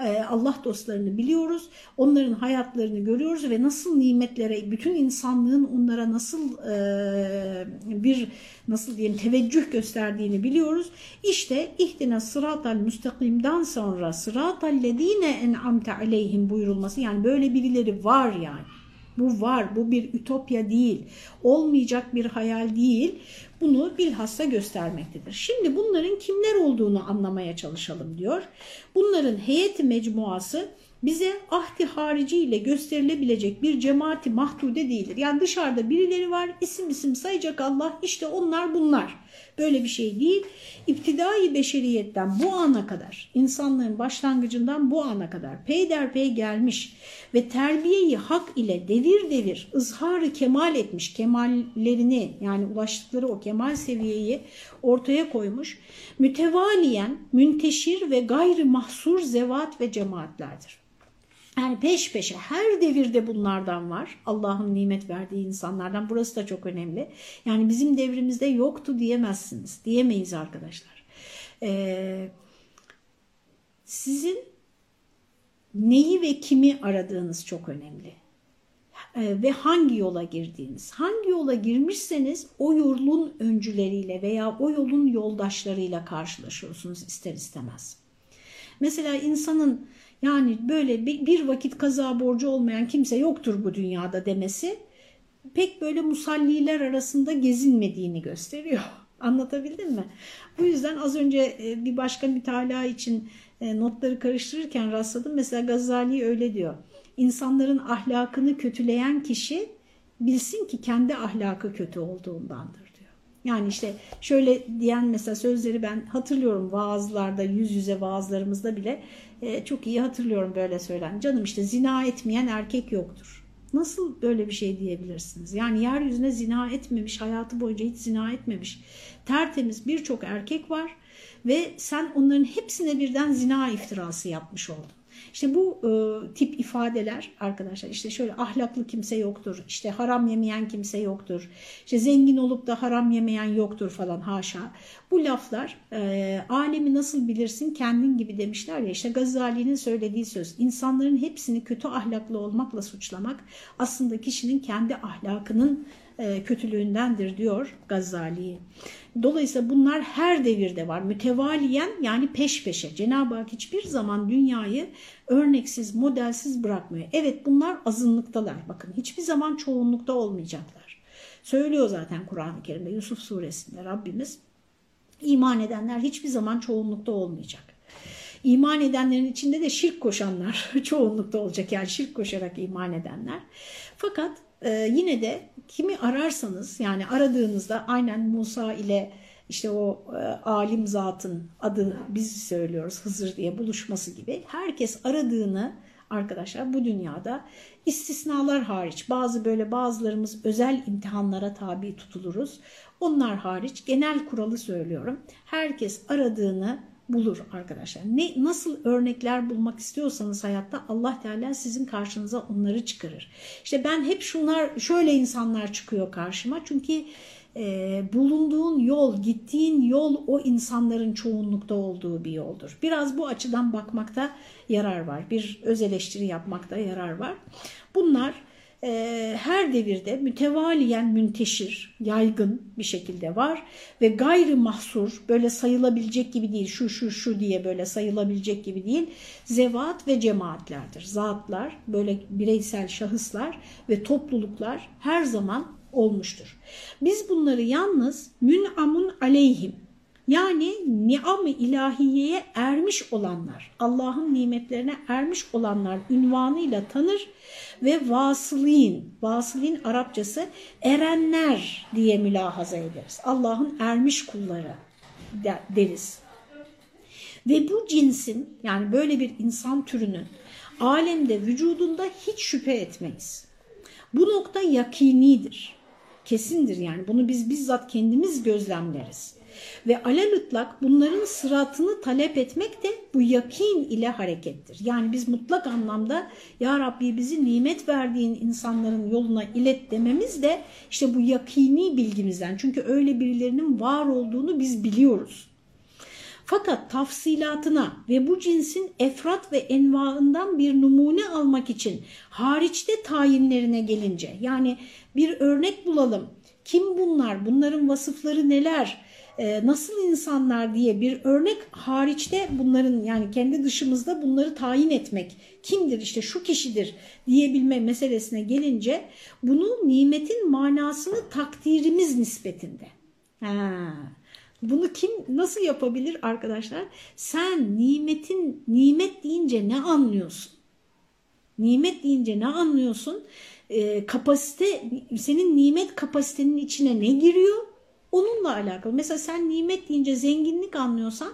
E, Allah dostlarını biliyoruz. Onların hayatlarını görüyoruz ve nasıl nimetlere, bütün insanlığın onlara nasıl e, bir nasıl diyeyim teveccüh gösterdiğini biliyoruz. İşte ihtine sıratal müstakimden sonra sıratal ledine en'amte aleyhim buyurulması yani böyle birileri var yani. Bu var, bu bir ütopya değil, olmayacak bir hayal değil. Bunu bilhassa göstermektedir. Şimdi bunların kimler olduğunu anlamaya çalışalım diyor. Bunların heyeti mecmuası bize ahdi harici ile gösterilebilecek bir cemaati mahdude değildir. Yani dışarıda birileri var isim isim sayacak Allah işte onlar bunlar. Böyle bir şey değil. İptidai beşeriyetten bu ana kadar, insanlığın başlangıcından bu ana kadar peyderpey gelmiş ve terbiyeyi hak ile devir devir ızharı kemal etmiş, kemallerini yani ulaştıkları o kemal seviyeyi ortaya koymuş, mütevaliyen münteşir ve gayrı mahsur zevat ve cemaatlerdir. Yani peş peşe her devirde bunlardan var. Allah'ın nimet verdiği insanlardan. Burası da çok önemli. Yani bizim devrimizde yoktu diyemezsiniz. Diyemeyiz arkadaşlar. Ee, sizin neyi ve kimi aradığınız çok önemli. Ee, ve hangi yola girdiğiniz. Hangi yola girmişseniz o yolun öncüleriyle veya o yolun yoldaşlarıyla karşılaşıyorsunuz ister istemez. Mesela insanın yani böyle bir vakit kaza borcu olmayan kimse yoktur bu dünyada demesi pek böyle musalliler arasında gezinmediğini gösteriyor. Anlatabildim mi? Bu yüzden az önce e, bir başka mütalaa için e, notları karıştırırken rastladım. Mesela Gazali öyle diyor. İnsanların ahlakını kötüleyen kişi bilsin ki kendi ahlakı kötü olduğundandır. Yani işte şöyle diyen mesela sözleri ben hatırlıyorum vaazlarda yüz yüze vaazlarımızda bile e, çok iyi hatırlıyorum böyle söylen. Canım işte zina etmeyen erkek yoktur. Nasıl böyle bir şey diyebilirsiniz? Yani yeryüzüne zina etmemiş, hayatı boyunca hiç zina etmemiş. Tertemiz birçok erkek var ve sen onların hepsine birden zina iftirası yapmış oldun. İşte bu e, tip ifadeler arkadaşlar işte şöyle ahlaklı kimse yoktur, işte haram yemeyen kimse yoktur, işte zengin olup da haram yemeyen yoktur falan haşa. Bu laflar e, alemi nasıl bilirsin kendin gibi demişler ya işte Gazali'nin söylediği söz insanların hepsini kötü ahlaklı olmakla suçlamak aslında kişinin kendi ahlakının e, kötülüğündendir diyor Gazali. Dolayısıyla bunlar her devirde var. Mütevaliyen yani peş peşe. Cenab-ı Hak hiçbir zaman dünyayı örneksiz, modelsiz bırakmıyor. Evet bunlar azınlıktalar. Bakın hiçbir zaman çoğunlukta olmayacaklar. Söylüyor zaten Kur'an-ı Kerim'de Yusuf suresinde Rabbimiz. iman edenler hiçbir zaman çoğunlukta olmayacak. İman edenlerin içinde de şirk koşanlar çoğunlukta olacak. Yani şirk koşarak iman edenler. Fakat e, yine de kimi ararsanız yani aradığınızda aynen Musa ile işte o e, alim zatın adı biz söylüyoruz Hızır diye buluşması gibi herkes aradığını arkadaşlar bu dünyada istisnalar hariç bazı böyle bazılarımız özel imtihanlara tabi tutuluruz. Onlar hariç genel kuralı söylüyorum. Herkes aradığını bulur arkadaşlar. Ne nasıl örnekler bulmak istiyorsanız hayatta Allah Teala sizin karşınıza onları çıkarır. İşte ben hep şunlar şöyle insanlar çıkıyor karşıma. Çünkü e, bulunduğun yol, gittiğin yol o insanların çoğunlukta olduğu bir yoldur. Biraz bu açıdan bakmakta yarar var. Bir öz eleştiri yapmakta yarar var. Bunlar e, her devirde mütevaliyen münteşir, yaygın bir şekilde var ve gayrı mahsur, böyle sayılabilecek gibi değil, şu şu şu diye böyle sayılabilecek gibi değil, zevat ve cemaatlerdir. Zatlar, böyle bireysel şahıslar ve topluluklar her zaman olmuştur. Biz bunları yalnız münamun aleyhim, Yani niam-ı ilahiyeye ermiş olanlar, Allah'ın nimetlerine ermiş olanlar ünvanıyla tanır ve vasılin, vasılin Arapçası erenler diye mülahaza ederiz. Allah'ın ermiş kulları deriz. Ve bu cinsin yani böyle bir insan türünün alemde vücudunda hiç şüphe etmeyiz. Bu nokta yakinidir, kesindir yani bunu biz bizzat kendimiz gözlemleriz. Ve alelütlak bunların sıratını talep etmek de bu yakin ile harekettir. Yani biz mutlak anlamda Ya Rabbi bizi nimet verdiğin insanların yoluna ilet dememiz de işte bu yakini bilgimizden. Çünkü öyle birilerinin var olduğunu biz biliyoruz. Fakat tafsilatına ve bu cinsin efrat ve envaından bir numune almak için hariçte tayinlerine gelince yani bir örnek bulalım. Kim bunlar? Bunların vasıfları neler? Ee, nasıl insanlar diye bir örnek hariçte bunların yani kendi dışımızda bunları tayin etmek kimdir işte şu kişidir diyebilme meselesine gelince bunu nimetin manasını takdirimiz nispetinde. Ha. Bunu kim nasıl yapabilir arkadaşlar? Sen nimetin nimet deyince ne anlıyorsun? Nimet deyince ne anlıyorsun? Ee, kapasite senin nimet kapasitenin içine ne giriyor? Onunla alakalı. Mesela sen nimet deyince zenginlik anlıyorsan,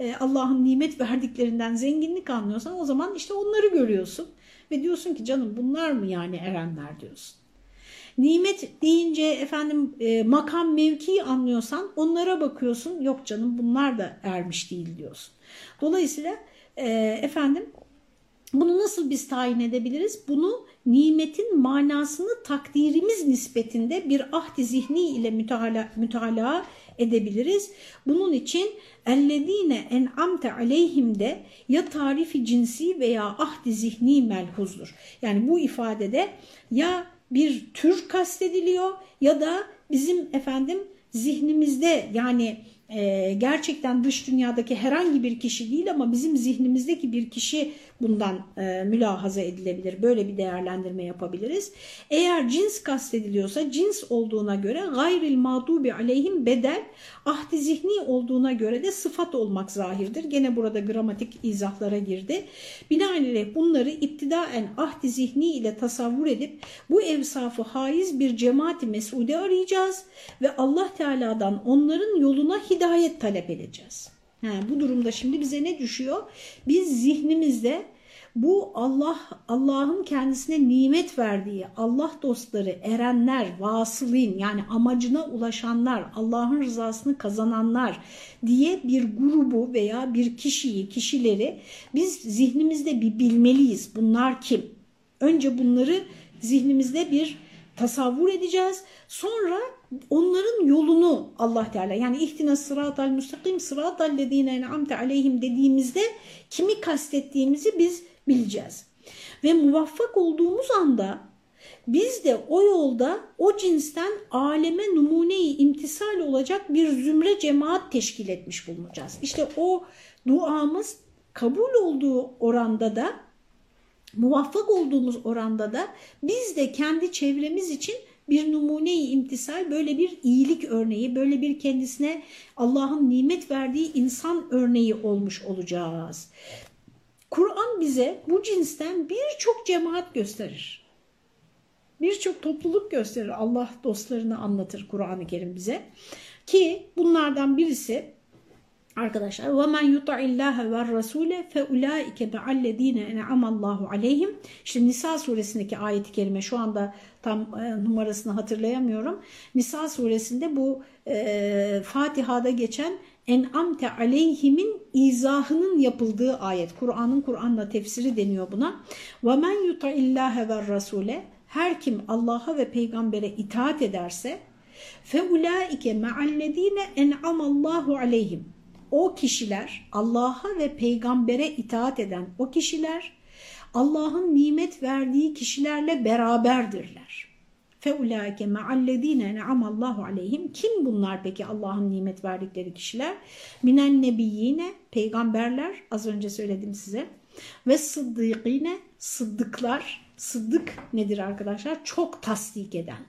e, Allah'ın nimet verdiklerinden zenginlik anlıyorsan o zaman işte onları görüyorsun. Ve diyorsun ki canım bunlar mı yani erenler diyorsun. Nimet deyince efendim e, makam mevki anlıyorsan onlara bakıyorsun. Yok canım bunlar da ermiş değil diyorsun. Dolayısıyla e, efendim bunu nasıl biz tayin edebiliriz? Bunu nimetin manasını takdirimiz nispetinde bir ahdi zihni ile müteala, mütalaa edebiliriz. Bunun için ellezine en'amte aleyhimde ya tarifi cinsi veya ahdi zihni melhuzdur. Yani bu ifadede ya bir tür kastediliyor ya da bizim efendim zihnimizde yani e, gerçekten dış dünyadaki herhangi bir kişi değil ama bizim zihnimizdeki bir kişi bundan e, mülahaza edilebilir. Böyle bir değerlendirme yapabiliriz. Eğer cins kastediliyorsa cins olduğuna göre gayril mağdubi aleyhim bedel ahdi zihni olduğuna göre de sıfat olmak zahirdir. Gene burada gramatik izahlara girdi. Binaenaleyh bunları iptidaen ahdi zihni ile tasavvur edip bu evsafı haiz bir cemaati mesude arayacağız ve Allah Teala'dan onların yoluna hidayet talep edeceğiz. Ha, bu durumda şimdi bize ne düşüyor? Biz zihnimizde bu Allah Allah'ın kendisine nimet verdiği Allah dostları, erenler, vasılin yani amacına ulaşanlar, Allah'ın rızasını kazananlar diye bir grubu veya bir kişiyi, kişileri biz zihnimizde bir bilmeliyiz. Bunlar kim? Önce bunları zihnimizde bir tasavvur edeceğiz. Sonra onların yolunu Allah Teala yani ihtina sıratal müstakim sıratal lezine en'amte aleyhim dediğimizde kimi kastettiğimizi biz bileceğiz. Ve muvaffak olduğumuz anda biz de o yolda o cinsten aleme numuneyi imtisal olacak bir zümre cemaat teşkil etmiş bulunacağız. İşte o duamız kabul olduğu oranda da muvaffak olduğumuz oranda da biz de kendi çevremiz için bir numune-i imtisal böyle bir iyilik örneği, böyle bir kendisine Allah'ın nimet verdiği insan örneği olmuş olacağız. Kur'an bize bu cinsten birçok cemaat gösterir. Birçok topluluk gösterir. Allah dostlarını anlatır Kur'an-ı Kerim bize. Ki bunlardan birisi arkadaşlar وَمَنْ يُطَعِ اللّٰهَ وَالرَّسُولَ فَاُولَٰئِكَ بَعَلَّذ۪ينَ اَنْعَمَ اللّٰهُ عَلَيْهِمْ İşte Nisa suresindeki ayet-i kerime şu anda tam e, numarasını hatırlayamıyorum. Nisa suresinde bu e, Fatiha'da geçen en'amte aleyhimin izahının yapıldığı ayet. Kur'an'ın Kur'an'la tefsiri deniyor buna. وَمَنْ يُطَعِ اللّٰهَ وَالرَّسُولَ Her kim Allah'a ve peygambere itaat ederse فَاُولَٰئِكَ مَعَلَّذ۪ينَ اَنْعَمَ اللّٰهُ عَلَيْهِمْ O kişiler Allah'a ve peygambere itaat eden o kişiler Allah'ın nimet verdiği kişilerle beraberdirler. فَاُولَٰئِكَ مَعَلَّذ۪ينَ نَعَمَ اللّٰهُ aleyhim Kim bunlar peki Allah'ın nimet verdikleri kişiler? Minen nebiyyine, peygamberler, az önce söyledim size. Ve sıddıkine, sıddıklar. Sıddık nedir arkadaşlar? Çok tasdik eden,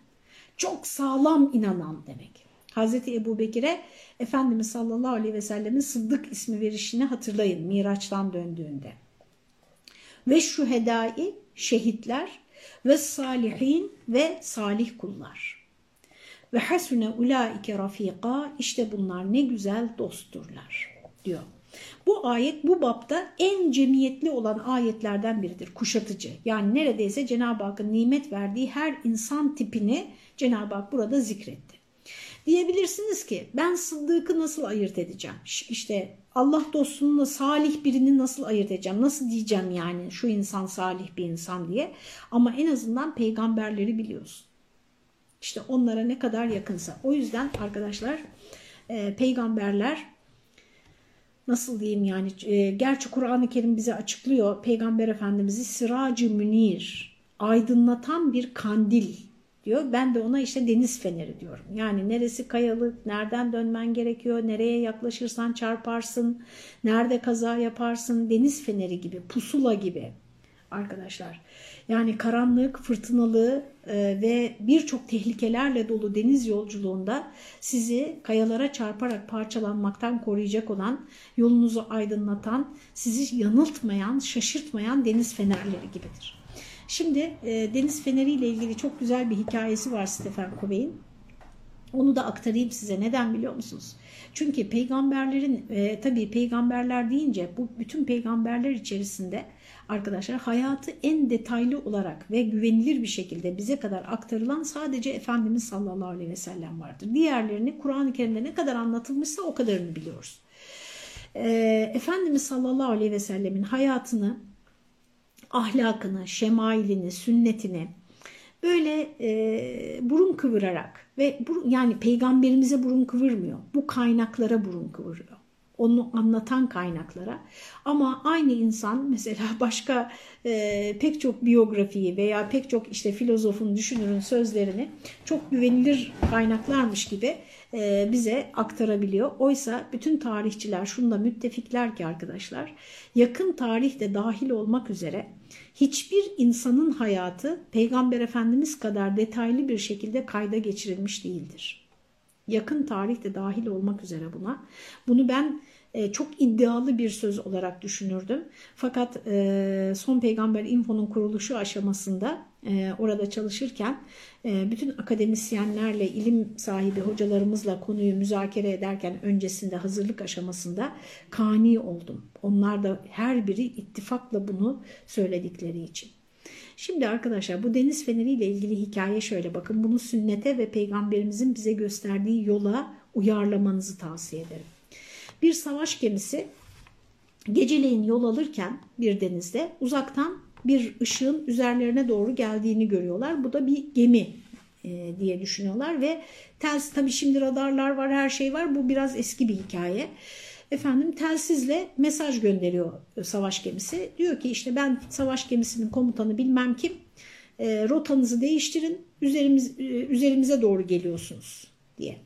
çok sağlam inanan demek. Hazreti Ebu Bekir'e Efendimiz sallallahu aleyhi ve sellemin Sıddık ismi verişini hatırlayın Miraç'tan döndüğünde. Ve şühedai şehitler ve salihin ve salih kullar. Ve hasune ulaike rafika işte bunlar ne güzel dostturlar diyor. Bu ayet bu bapta en cemiyetli olan ayetlerden biridir. Kuşatıcı. Yani neredeyse Cenab-ı Hakk'ın nimet verdiği her insan tipini Cenab-ı Hak burada zikretti. Diyebilirsiniz ki ben Sıddık'ı nasıl ayırt edeceğim? İşte Allah dostunun salih birini nasıl ayırt edeceğim? Nasıl diyeceğim yani şu insan salih bir insan diye? Ama en azından peygamberleri biliyorsun. İşte onlara ne kadar yakınsa. O yüzden arkadaşlar e, peygamberler nasıl diyeyim yani e, gerçi Kur'an-ı Kerim bize açıklıyor Peygamber Efendimiz'i siracı münir aydınlatan bir kandil diyor. Ben de ona işte deniz feneri diyorum. Yani neresi kayalık, nereden dönmen gerekiyor, nereye yaklaşırsan çarparsın, nerede kaza yaparsın, deniz feneri gibi, pusula gibi arkadaşlar. Yani karanlık, fırtınalı e, ve birçok tehlikelerle dolu deniz yolculuğunda sizi kayalara çarparak parçalanmaktan koruyacak olan, yolunuzu aydınlatan, sizi yanıltmayan, şaşırtmayan deniz fenerleri gibidir. Şimdi e, deniz feneri ile ilgili çok güzel bir hikayesi var Stephen Covey'in. Onu da aktarayım size. Neden biliyor musunuz? Çünkü peygamberlerin, e, tabii peygamberler deyince bu bütün peygamberler içerisinde arkadaşlar hayatı en detaylı olarak ve güvenilir bir şekilde bize kadar aktarılan sadece Efendimiz sallallahu aleyhi ve sellem vardır. Diğerlerini Kur'an-ı Kerim'de ne kadar anlatılmışsa o kadarını biliyoruz. E, Efendimiz sallallahu aleyhi ve sellemin hayatını ahlakını, şemailini, sünnetini böyle e, burun kıvırarak ve bu, yani peygamberimize burun kıvırmıyor. Bu kaynaklara burun kıvırıyor. Onu anlatan kaynaklara. Ama aynı insan mesela başka e, pek çok biyografiyi veya pek çok işte filozofun, düşünürün sözlerini çok güvenilir kaynaklarmış gibi bize aktarabiliyor. Oysa bütün tarihçiler şunda müttefikler ki arkadaşlar yakın tarihte dahil olmak üzere hiçbir insanın hayatı Peygamber Efendimiz kadar detaylı bir şekilde kayda geçirilmiş değildir. Yakın tarihte dahil olmak üzere buna. Bunu ben e, çok iddialı bir söz olarak düşünürdüm. Fakat e, Son Peygamber Info'nun kuruluşu aşamasında e, orada çalışırken bütün akademisyenlerle, ilim sahibi hocalarımızla konuyu müzakere ederken öncesinde hazırlık aşamasında kani oldum. Onlar da her biri ittifakla bunu söyledikleri için. Şimdi arkadaşlar bu deniz feneri ilgili hikaye şöyle bakın. Bunu sünnete ve peygamberimizin bize gösterdiği yola uyarlamanızı tavsiye ederim. Bir savaş gemisi geceleyin yol alırken bir denizde uzaktan bir ışığın üzerlerine doğru geldiğini görüyorlar. Bu da bir gemi e, diye düşünüyorlar ve tels tabii şimdi radarlar var her şey var bu biraz eski bir hikaye. Efendim telsizle mesaj gönderiyor savaş gemisi. Diyor ki işte ben savaş gemisinin komutanı bilmem kim e, rotanızı değiştirin üzerimiz, e, üzerimize doğru geliyorsunuz diye.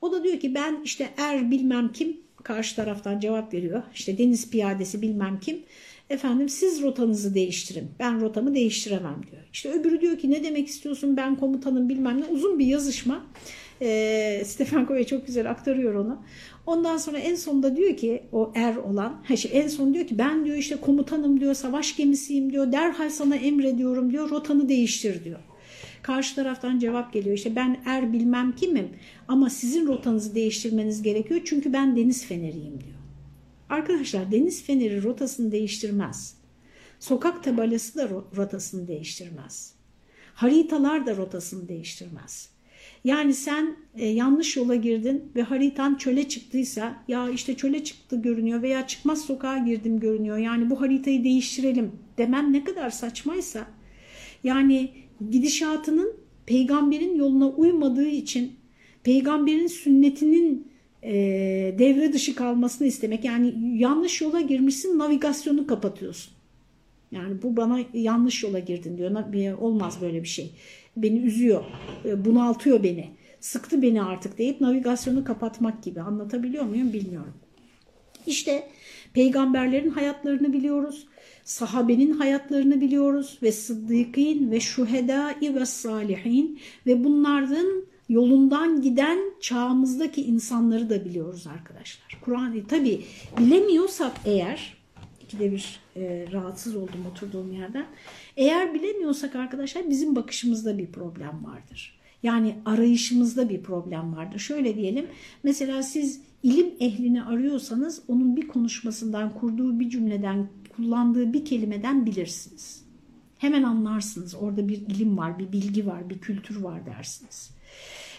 O da diyor ki ben işte er bilmem kim karşı taraftan cevap veriyor. İşte deniz piyadesi bilmem kim. Efendim siz rotanızı değiştirin. Ben rotamı değiştiremem diyor. İşte öbürü diyor ki ne demek istiyorsun ben komutanım bilmem ne. Uzun bir yazışma. E, Stefan Covey çok güzel aktarıyor onu. Ondan sonra en sonunda diyor ki o er olan şey, en son diyor ki ben diyor işte komutanım diyor savaş gemisiyim diyor derhal sana emrediyorum diyor rotanı değiştir diyor. Karşı taraftan cevap geliyor işte ben er bilmem kimim ama sizin rotanızı değiştirmeniz gerekiyor çünkü ben deniz feneriyim diyor. Arkadaşlar deniz feneri rotasını değiştirmez. Sokak tabelası da rotasını değiştirmez. Haritalar da rotasını değiştirmez. Yani sen e, yanlış yola girdin ve haritan çöle çıktıysa ya işte çöle çıktı görünüyor veya çıkmaz sokağa girdim görünüyor. Yani bu haritayı değiştirelim demem ne kadar saçmaysa yani gidişatının peygamberin yoluna uymadığı için peygamberin sünnetinin e, devre dışı kalmasını istemek. Yani yanlış yola girmişsin navigasyonu kapatıyorsun. Yani bu bana yanlış yola girdin diyor. Olmaz böyle bir şey. Beni üzüyor, e, bunaltıyor beni. Sıktı beni artık deyip navigasyonu kapatmak gibi. Anlatabiliyor muyum bilmiyorum. İşte peygamberlerin hayatlarını biliyoruz. Sahabenin hayatlarını biliyoruz ve sıddıkîn ve şuhedâi ve salihin ve bunların yolundan giden çağımızdaki insanları da biliyoruz arkadaşlar. Kur'an tabi bilemiyorsak eğer, ikide bir e, rahatsız oldum oturduğum yerden. Eğer bilemiyorsak arkadaşlar bizim bakışımızda bir problem vardır. Yani arayışımızda bir problem vardır. Şöyle diyelim mesela siz ilim ehlini arıyorsanız onun bir konuşmasından, kurduğu bir cümleden, kullandığı bir kelimeden bilirsiniz. Hemen anlarsınız orada bir ilim var, bir bilgi var, bir kültür var dersiniz.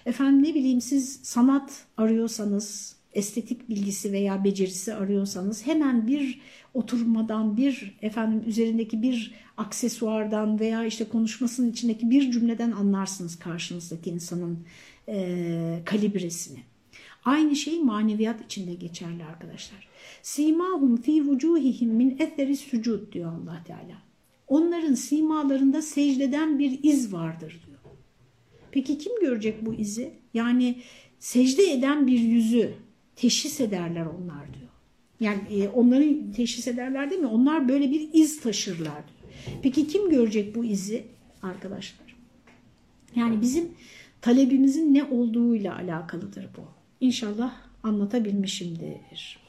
Efendim ne bileyim siz sanat arıyorsanız, estetik bilgisi veya becerisi arıyorsanız hemen bir oturmadan, bir efendim üzerindeki bir aksesuardan veya işte konuşmasının içindeki bir cümleden anlarsınız karşınızdaki insanın e, kalibresini. Aynı şey maneviyat içinde geçerli arkadaşlar. Simahum fi vucuhihim min etheri sucud diyor Allah Teala. Onların simalarında secdeden bir iz vardır diyor. Peki kim görecek bu izi? Yani secde eden bir yüzü teşhis ederler onlar diyor. Yani e, onları teşhis ederler değil mi? Onlar böyle bir iz taşırlar diyor. Peki kim görecek bu izi arkadaşlar? Yani bizim talebimizin ne olduğuyla alakalıdır bu. İnşallah anlatabilmişimdir.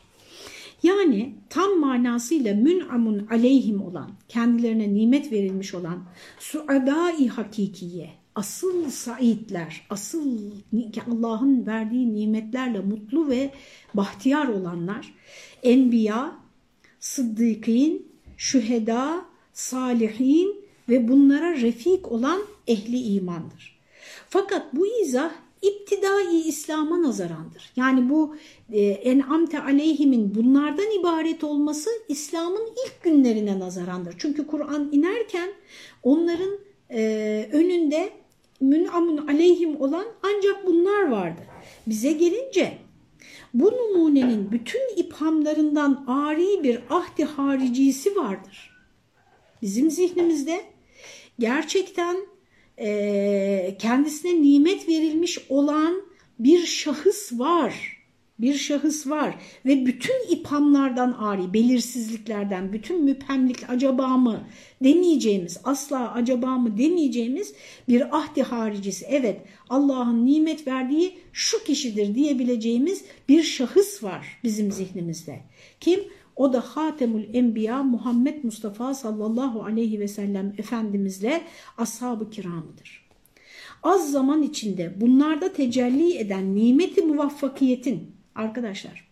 Yani tam manasıyla mün'amun aleyhim olan, kendilerine nimet verilmiş olan suadai hakikiye, asıl saitler, asıl Allah'ın verdiği nimetlerle mutlu ve bahtiyar olanlar, enbiya, sıddıkîn, şüheda, salihin ve bunlara refik olan ehli imandır. Fakat bu izah iptidai İslam'a nazarandır. Yani bu e, en'amte aleyhimin bunlardan ibaret olması İslam'ın ilk günlerine nazarandır. Çünkü Kur'an inerken onların e, önünde mün'amun aleyhim olan ancak bunlar vardı. Bize gelince bu numunenin bütün iphamlarından ari bir ahdi haricisi vardır. Bizim zihnimizde gerçekten e, kendisine nimet verilmiş olan bir şahıs var. Bir şahıs var ve bütün iphamlardan ari, belirsizliklerden, bütün müphemlik acaba mı demeyeceğimiz, asla acaba mı demeyeceğimiz bir ahdi haricisi. Evet Allah'ın nimet verdiği şu kişidir diyebileceğimiz bir şahıs var bizim zihnimizde. Kim? O da Hatemul Enbiya Muhammed Mustafa sallallahu aleyhi ve sellem Efendimizle ashab-ı kiramıdır. Az zaman içinde bunlarda tecelli eden nimeti muvaffakiyetin arkadaşlar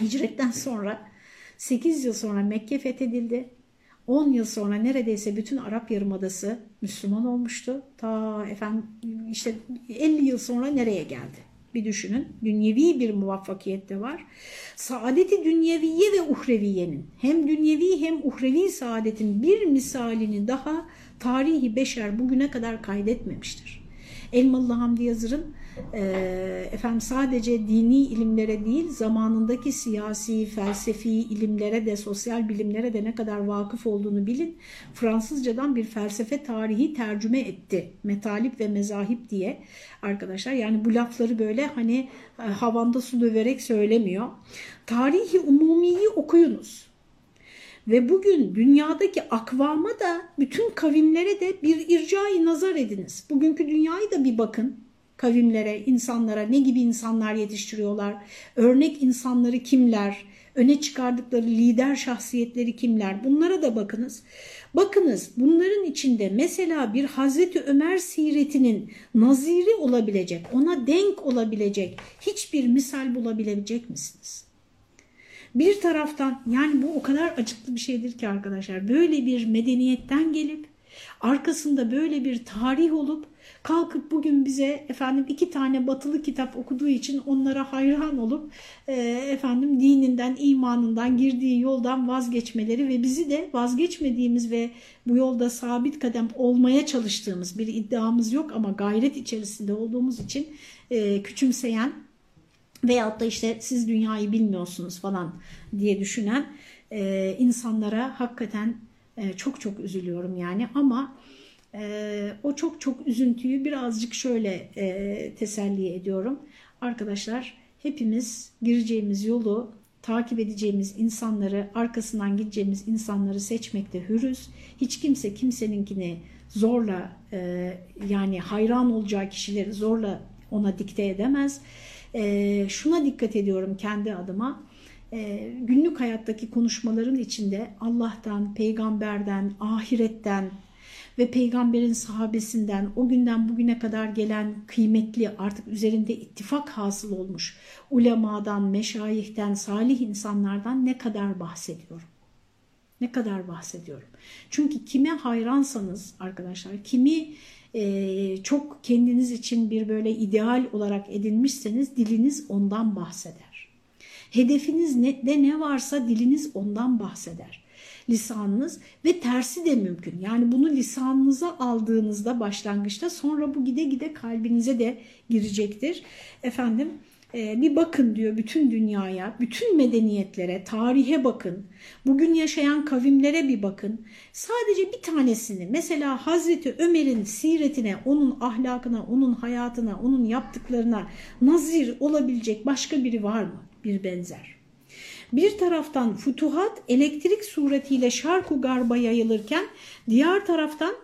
hicretten sonra 8 yıl sonra Mekke fethedildi. 10 yıl sonra neredeyse bütün Arap Yarımadası Müslüman olmuştu. Ta efendim işte 50 yıl sonra nereye geldi? Bir düşünün. Dünyevi bir muvaffakiyet de var. Saadeti dünyeviye ve uhreviyenin hem dünyevi hem uhrevi saadetin bir misalini daha tarihi beşer bugüne kadar kaydetmemiştir. Elmalı Hamdi Yazır'ın efendim sadece dini ilimlere değil zamanındaki siyasi, felsefi ilimlere de sosyal bilimlere de ne kadar vakıf olduğunu bilin. Fransızcadan bir felsefe tarihi tercüme etti. Metalip ve mezahip diye arkadaşlar. Yani bu lafları böyle hani e, havanda su döverek söylemiyor. Tarihi umumiyi okuyunuz. Ve bugün dünyadaki akvama da bütün kavimlere de bir ircai nazar ediniz. Bugünkü dünyayı da bir bakın kavimlere, insanlara ne gibi insanlar yetiştiriyorlar, örnek insanları kimler, öne çıkardıkları lider şahsiyetleri kimler bunlara da bakınız. Bakınız bunların içinde mesela bir Hazreti Ömer siretinin naziri olabilecek, ona denk olabilecek hiçbir misal bulabilecek misiniz? Bir taraftan yani bu o kadar acıklı bir şeydir ki arkadaşlar böyle bir medeniyetten gelip arkasında böyle bir tarih olup kalkıp bugün bize efendim iki tane batılı kitap okuduğu için onlara hayran olup e, efendim dininden, imanından, girdiği yoldan vazgeçmeleri ve bizi de vazgeçmediğimiz ve bu yolda sabit kadem olmaya çalıştığımız bir iddiamız yok ama gayret içerisinde olduğumuz için e, küçümseyen veyahut da işte siz dünyayı bilmiyorsunuz falan diye düşünen e, insanlara hakikaten e, çok çok üzülüyorum yani ama e, o çok çok üzüntüyü birazcık şöyle e, teselli ediyorum. Arkadaşlar hepimiz gireceğimiz yolu takip edeceğimiz insanları, arkasından gideceğimiz insanları seçmekte hürüz. Hiç kimse kimseninkini zorla e, yani hayran olacağı kişileri zorla ona dikte edemez. E, şuna dikkat ediyorum kendi adıma. E, günlük hayattaki konuşmaların içinde Allah'tan, peygamberden, ahiretten ve peygamberin sahabesinden o günden bugüne kadar gelen kıymetli artık üzerinde ittifak hasıl olmuş ulemadan, meşayihten, salih insanlardan ne kadar bahsediyorum. Ne kadar bahsediyorum. Çünkü kime hayransanız arkadaşlar, kimi e, çok kendiniz için bir böyle ideal olarak edinmişseniz diliniz ondan bahseder. Hedefiniz ne, de ne varsa diliniz ondan bahseder. Lisanınız ve tersi de mümkün. Yani bunu lisanınıza aldığınızda başlangıçta sonra bu gide gide kalbinize de girecektir. Efendim ee, bir bakın diyor bütün dünyaya, bütün medeniyetlere, tarihe bakın. Bugün yaşayan kavimlere bir bakın. Sadece bir tanesini mesela Hazreti Ömer'in siretine, onun ahlakına, onun hayatına, onun yaptıklarına nazir olabilecek başka biri var mı? Bir benzer. Bir taraftan futuhat elektrik suretiyle şarku garba yayılırken diğer taraftan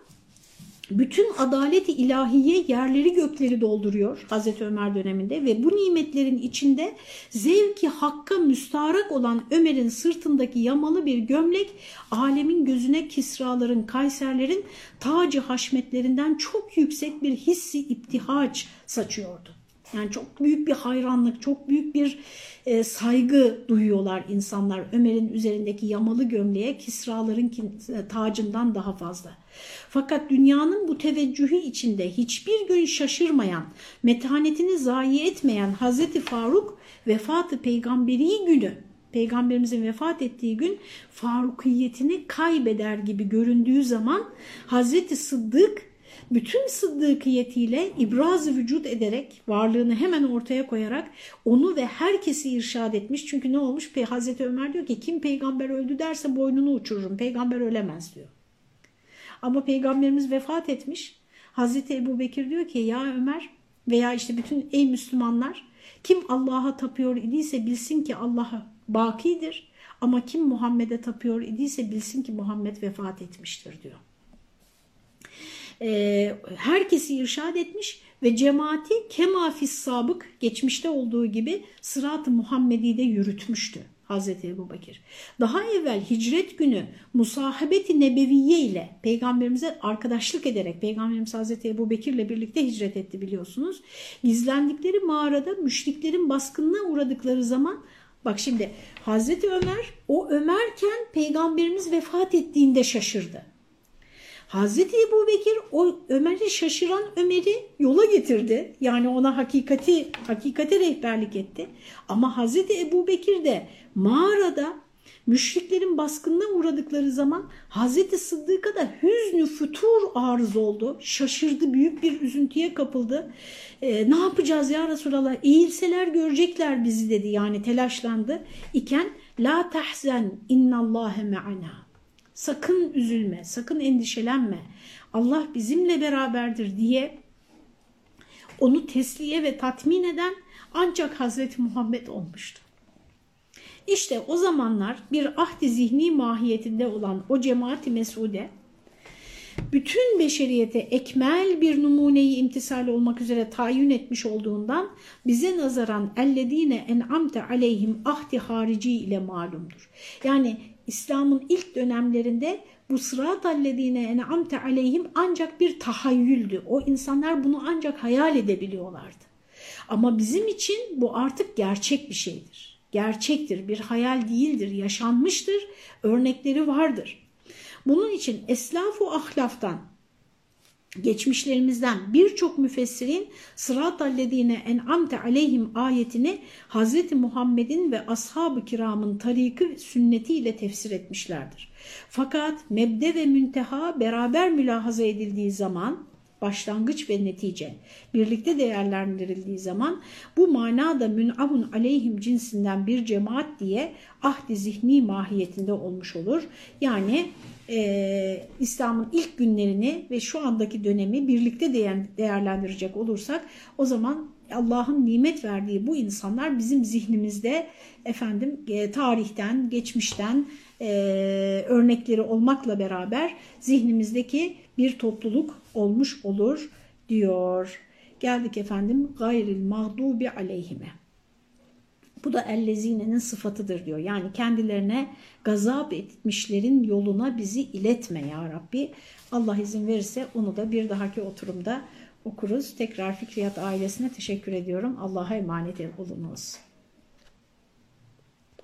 bütün adaleti ilahiye yerleri gökleri dolduruyor Hazreti Ömer döneminde ve bu nimetlerin içinde zevki hakka müstarak olan Ömer'in sırtındaki yamalı bir gömlek alemin gözüne Kisraların, Kayserlerin tacı haşmetlerinden çok yüksek bir hissi iptihaç saçıyordu. Yani çok büyük bir hayranlık, çok büyük bir e, saygı duyuyorlar insanlar Ömer'in üzerindeki yamalı gömleğe Kisraların e, tacından daha fazla. Fakat dünyanın bu teveccühü içinde hiçbir gün şaşırmayan, metanetini zayi etmeyen Hazreti Faruk vefatı peygamberi günü, peygamberimizin vefat ettiği gün farukiyetini kaybeder gibi göründüğü zaman Hazreti Sıddık bütün sıddıkiyetiyle ibraz vücut ederek varlığını hemen ortaya koyarak onu ve herkesi irşad etmiş. Çünkü ne olmuş? Hazreti Ömer diyor ki kim peygamber öldü derse boynunu uçururum. Peygamber ölemez diyor. Ama peygamberimiz vefat etmiş. Hazreti Ebu Bekir diyor ki ya Ömer veya işte bütün ey Müslümanlar kim Allah'a tapıyor idiyse bilsin ki Allah bakidir. Ama kim Muhammed'e tapıyor idiyse bilsin ki Muhammed vefat etmiştir diyor. Ee, herkesi irşad etmiş ve cemaati kemafis sabık geçmişte olduğu gibi sırat-ı Muhammedi'de yürütmüştü. Hazreti Ebu Bakir. Daha evvel hicret günü musahebeti nebeviye ile peygamberimize arkadaşlık ederek peygamberimiz Hazreti Ebu Bekir ile birlikte hicret etti biliyorsunuz. Gizlendikleri mağarada müşriklerin baskınına uğradıkları zaman bak şimdi Hazreti Ömer o Ömerken peygamberimiz vefat ettiğinde şaşırdı. Hazreti Ebu Bekir o Ömer'i şaşıran Ömer'i yola getirdi. Yani ona hakikati, hakikate rehberlik etti. Ama Hazreti Ebu Bekir de mağarada müşriklerin baskınına uğradıkları zaman Hazreti Sıddık'a da hüznü futur arız oldu. Şaşırdı, büyük bir üzüntüye kapıldı. E, ne yapacağız ya Resulallah? Eğilseler görecekler bizi dedi. Yani telaşlandı. İken la tahzen innallâhe me'ana. Sakın üzülme, sakın endişelenme. Allah bizimle beraberdir diye onu tesliye ve tatmin eden ancak Hazreti Muhammed olmuştu. İşte o zamanlar bir ahdi zihni mahiyetinde olan o cemaati mesude bütün beşeriyete ekmel bir numuneyi imtisal olmak üzere tayin etmiş olduğundan bize nazaran ellezine en'amte aleyhim ahdi harici ile malumdur. Yani İslam'ın ilk dönemlerinde bu sırat allezine en'amte aleyhim ancak bir tahayyüldü. O insanlar bunu ancak hayal edebiliyorlardı. Ama bizim için bu artık gerçek bir şeydir. Gerçektir, bir hayal değildir, yaşanmıştır, örnekleri vardır. Bunun için eslafu ahlaftan geçmişlerimizden birçok müfessirin sırat-allezine en'amte aleyhim ayetini Hz. Muhammed'in ve ashab-ı kiramın tariki sünnetiyle tefsir etmişlerdir. Fakat mebde ve münteha beraber mülahaza edildiği zaman başlangıç ve netice birlikte değerlendirildiği zaman bu manada mün'amun aleyhim cinsinden bir cemaat diye ahdi zihni mahiyetinde olmuş olur. Yani e, İslam'ın ilk günlerini ve şu andaki dönemi birlikte değerlendirecek olursak o zaman Allah'ın nimet verdiği bu insanlar bizim zihnimizde efendim e, tarihten, geçmişten e, örnekleri olmakla beraber zihnimizdeki bir topluluk olmuş olur diyor. Geldik efendim gayril mağdubi aleyhime. Bu da ellezinenin sıfatıdır diyor. Yani kendilerine gazap etmişlerin yoluna bizi iletme ya Rabbi. Allah izin verirse onu da bir dahaki oturumda okuruz. Tekrar Fikriyat ailesine teşekkür ediyorum. Allah'a emanet olunuz.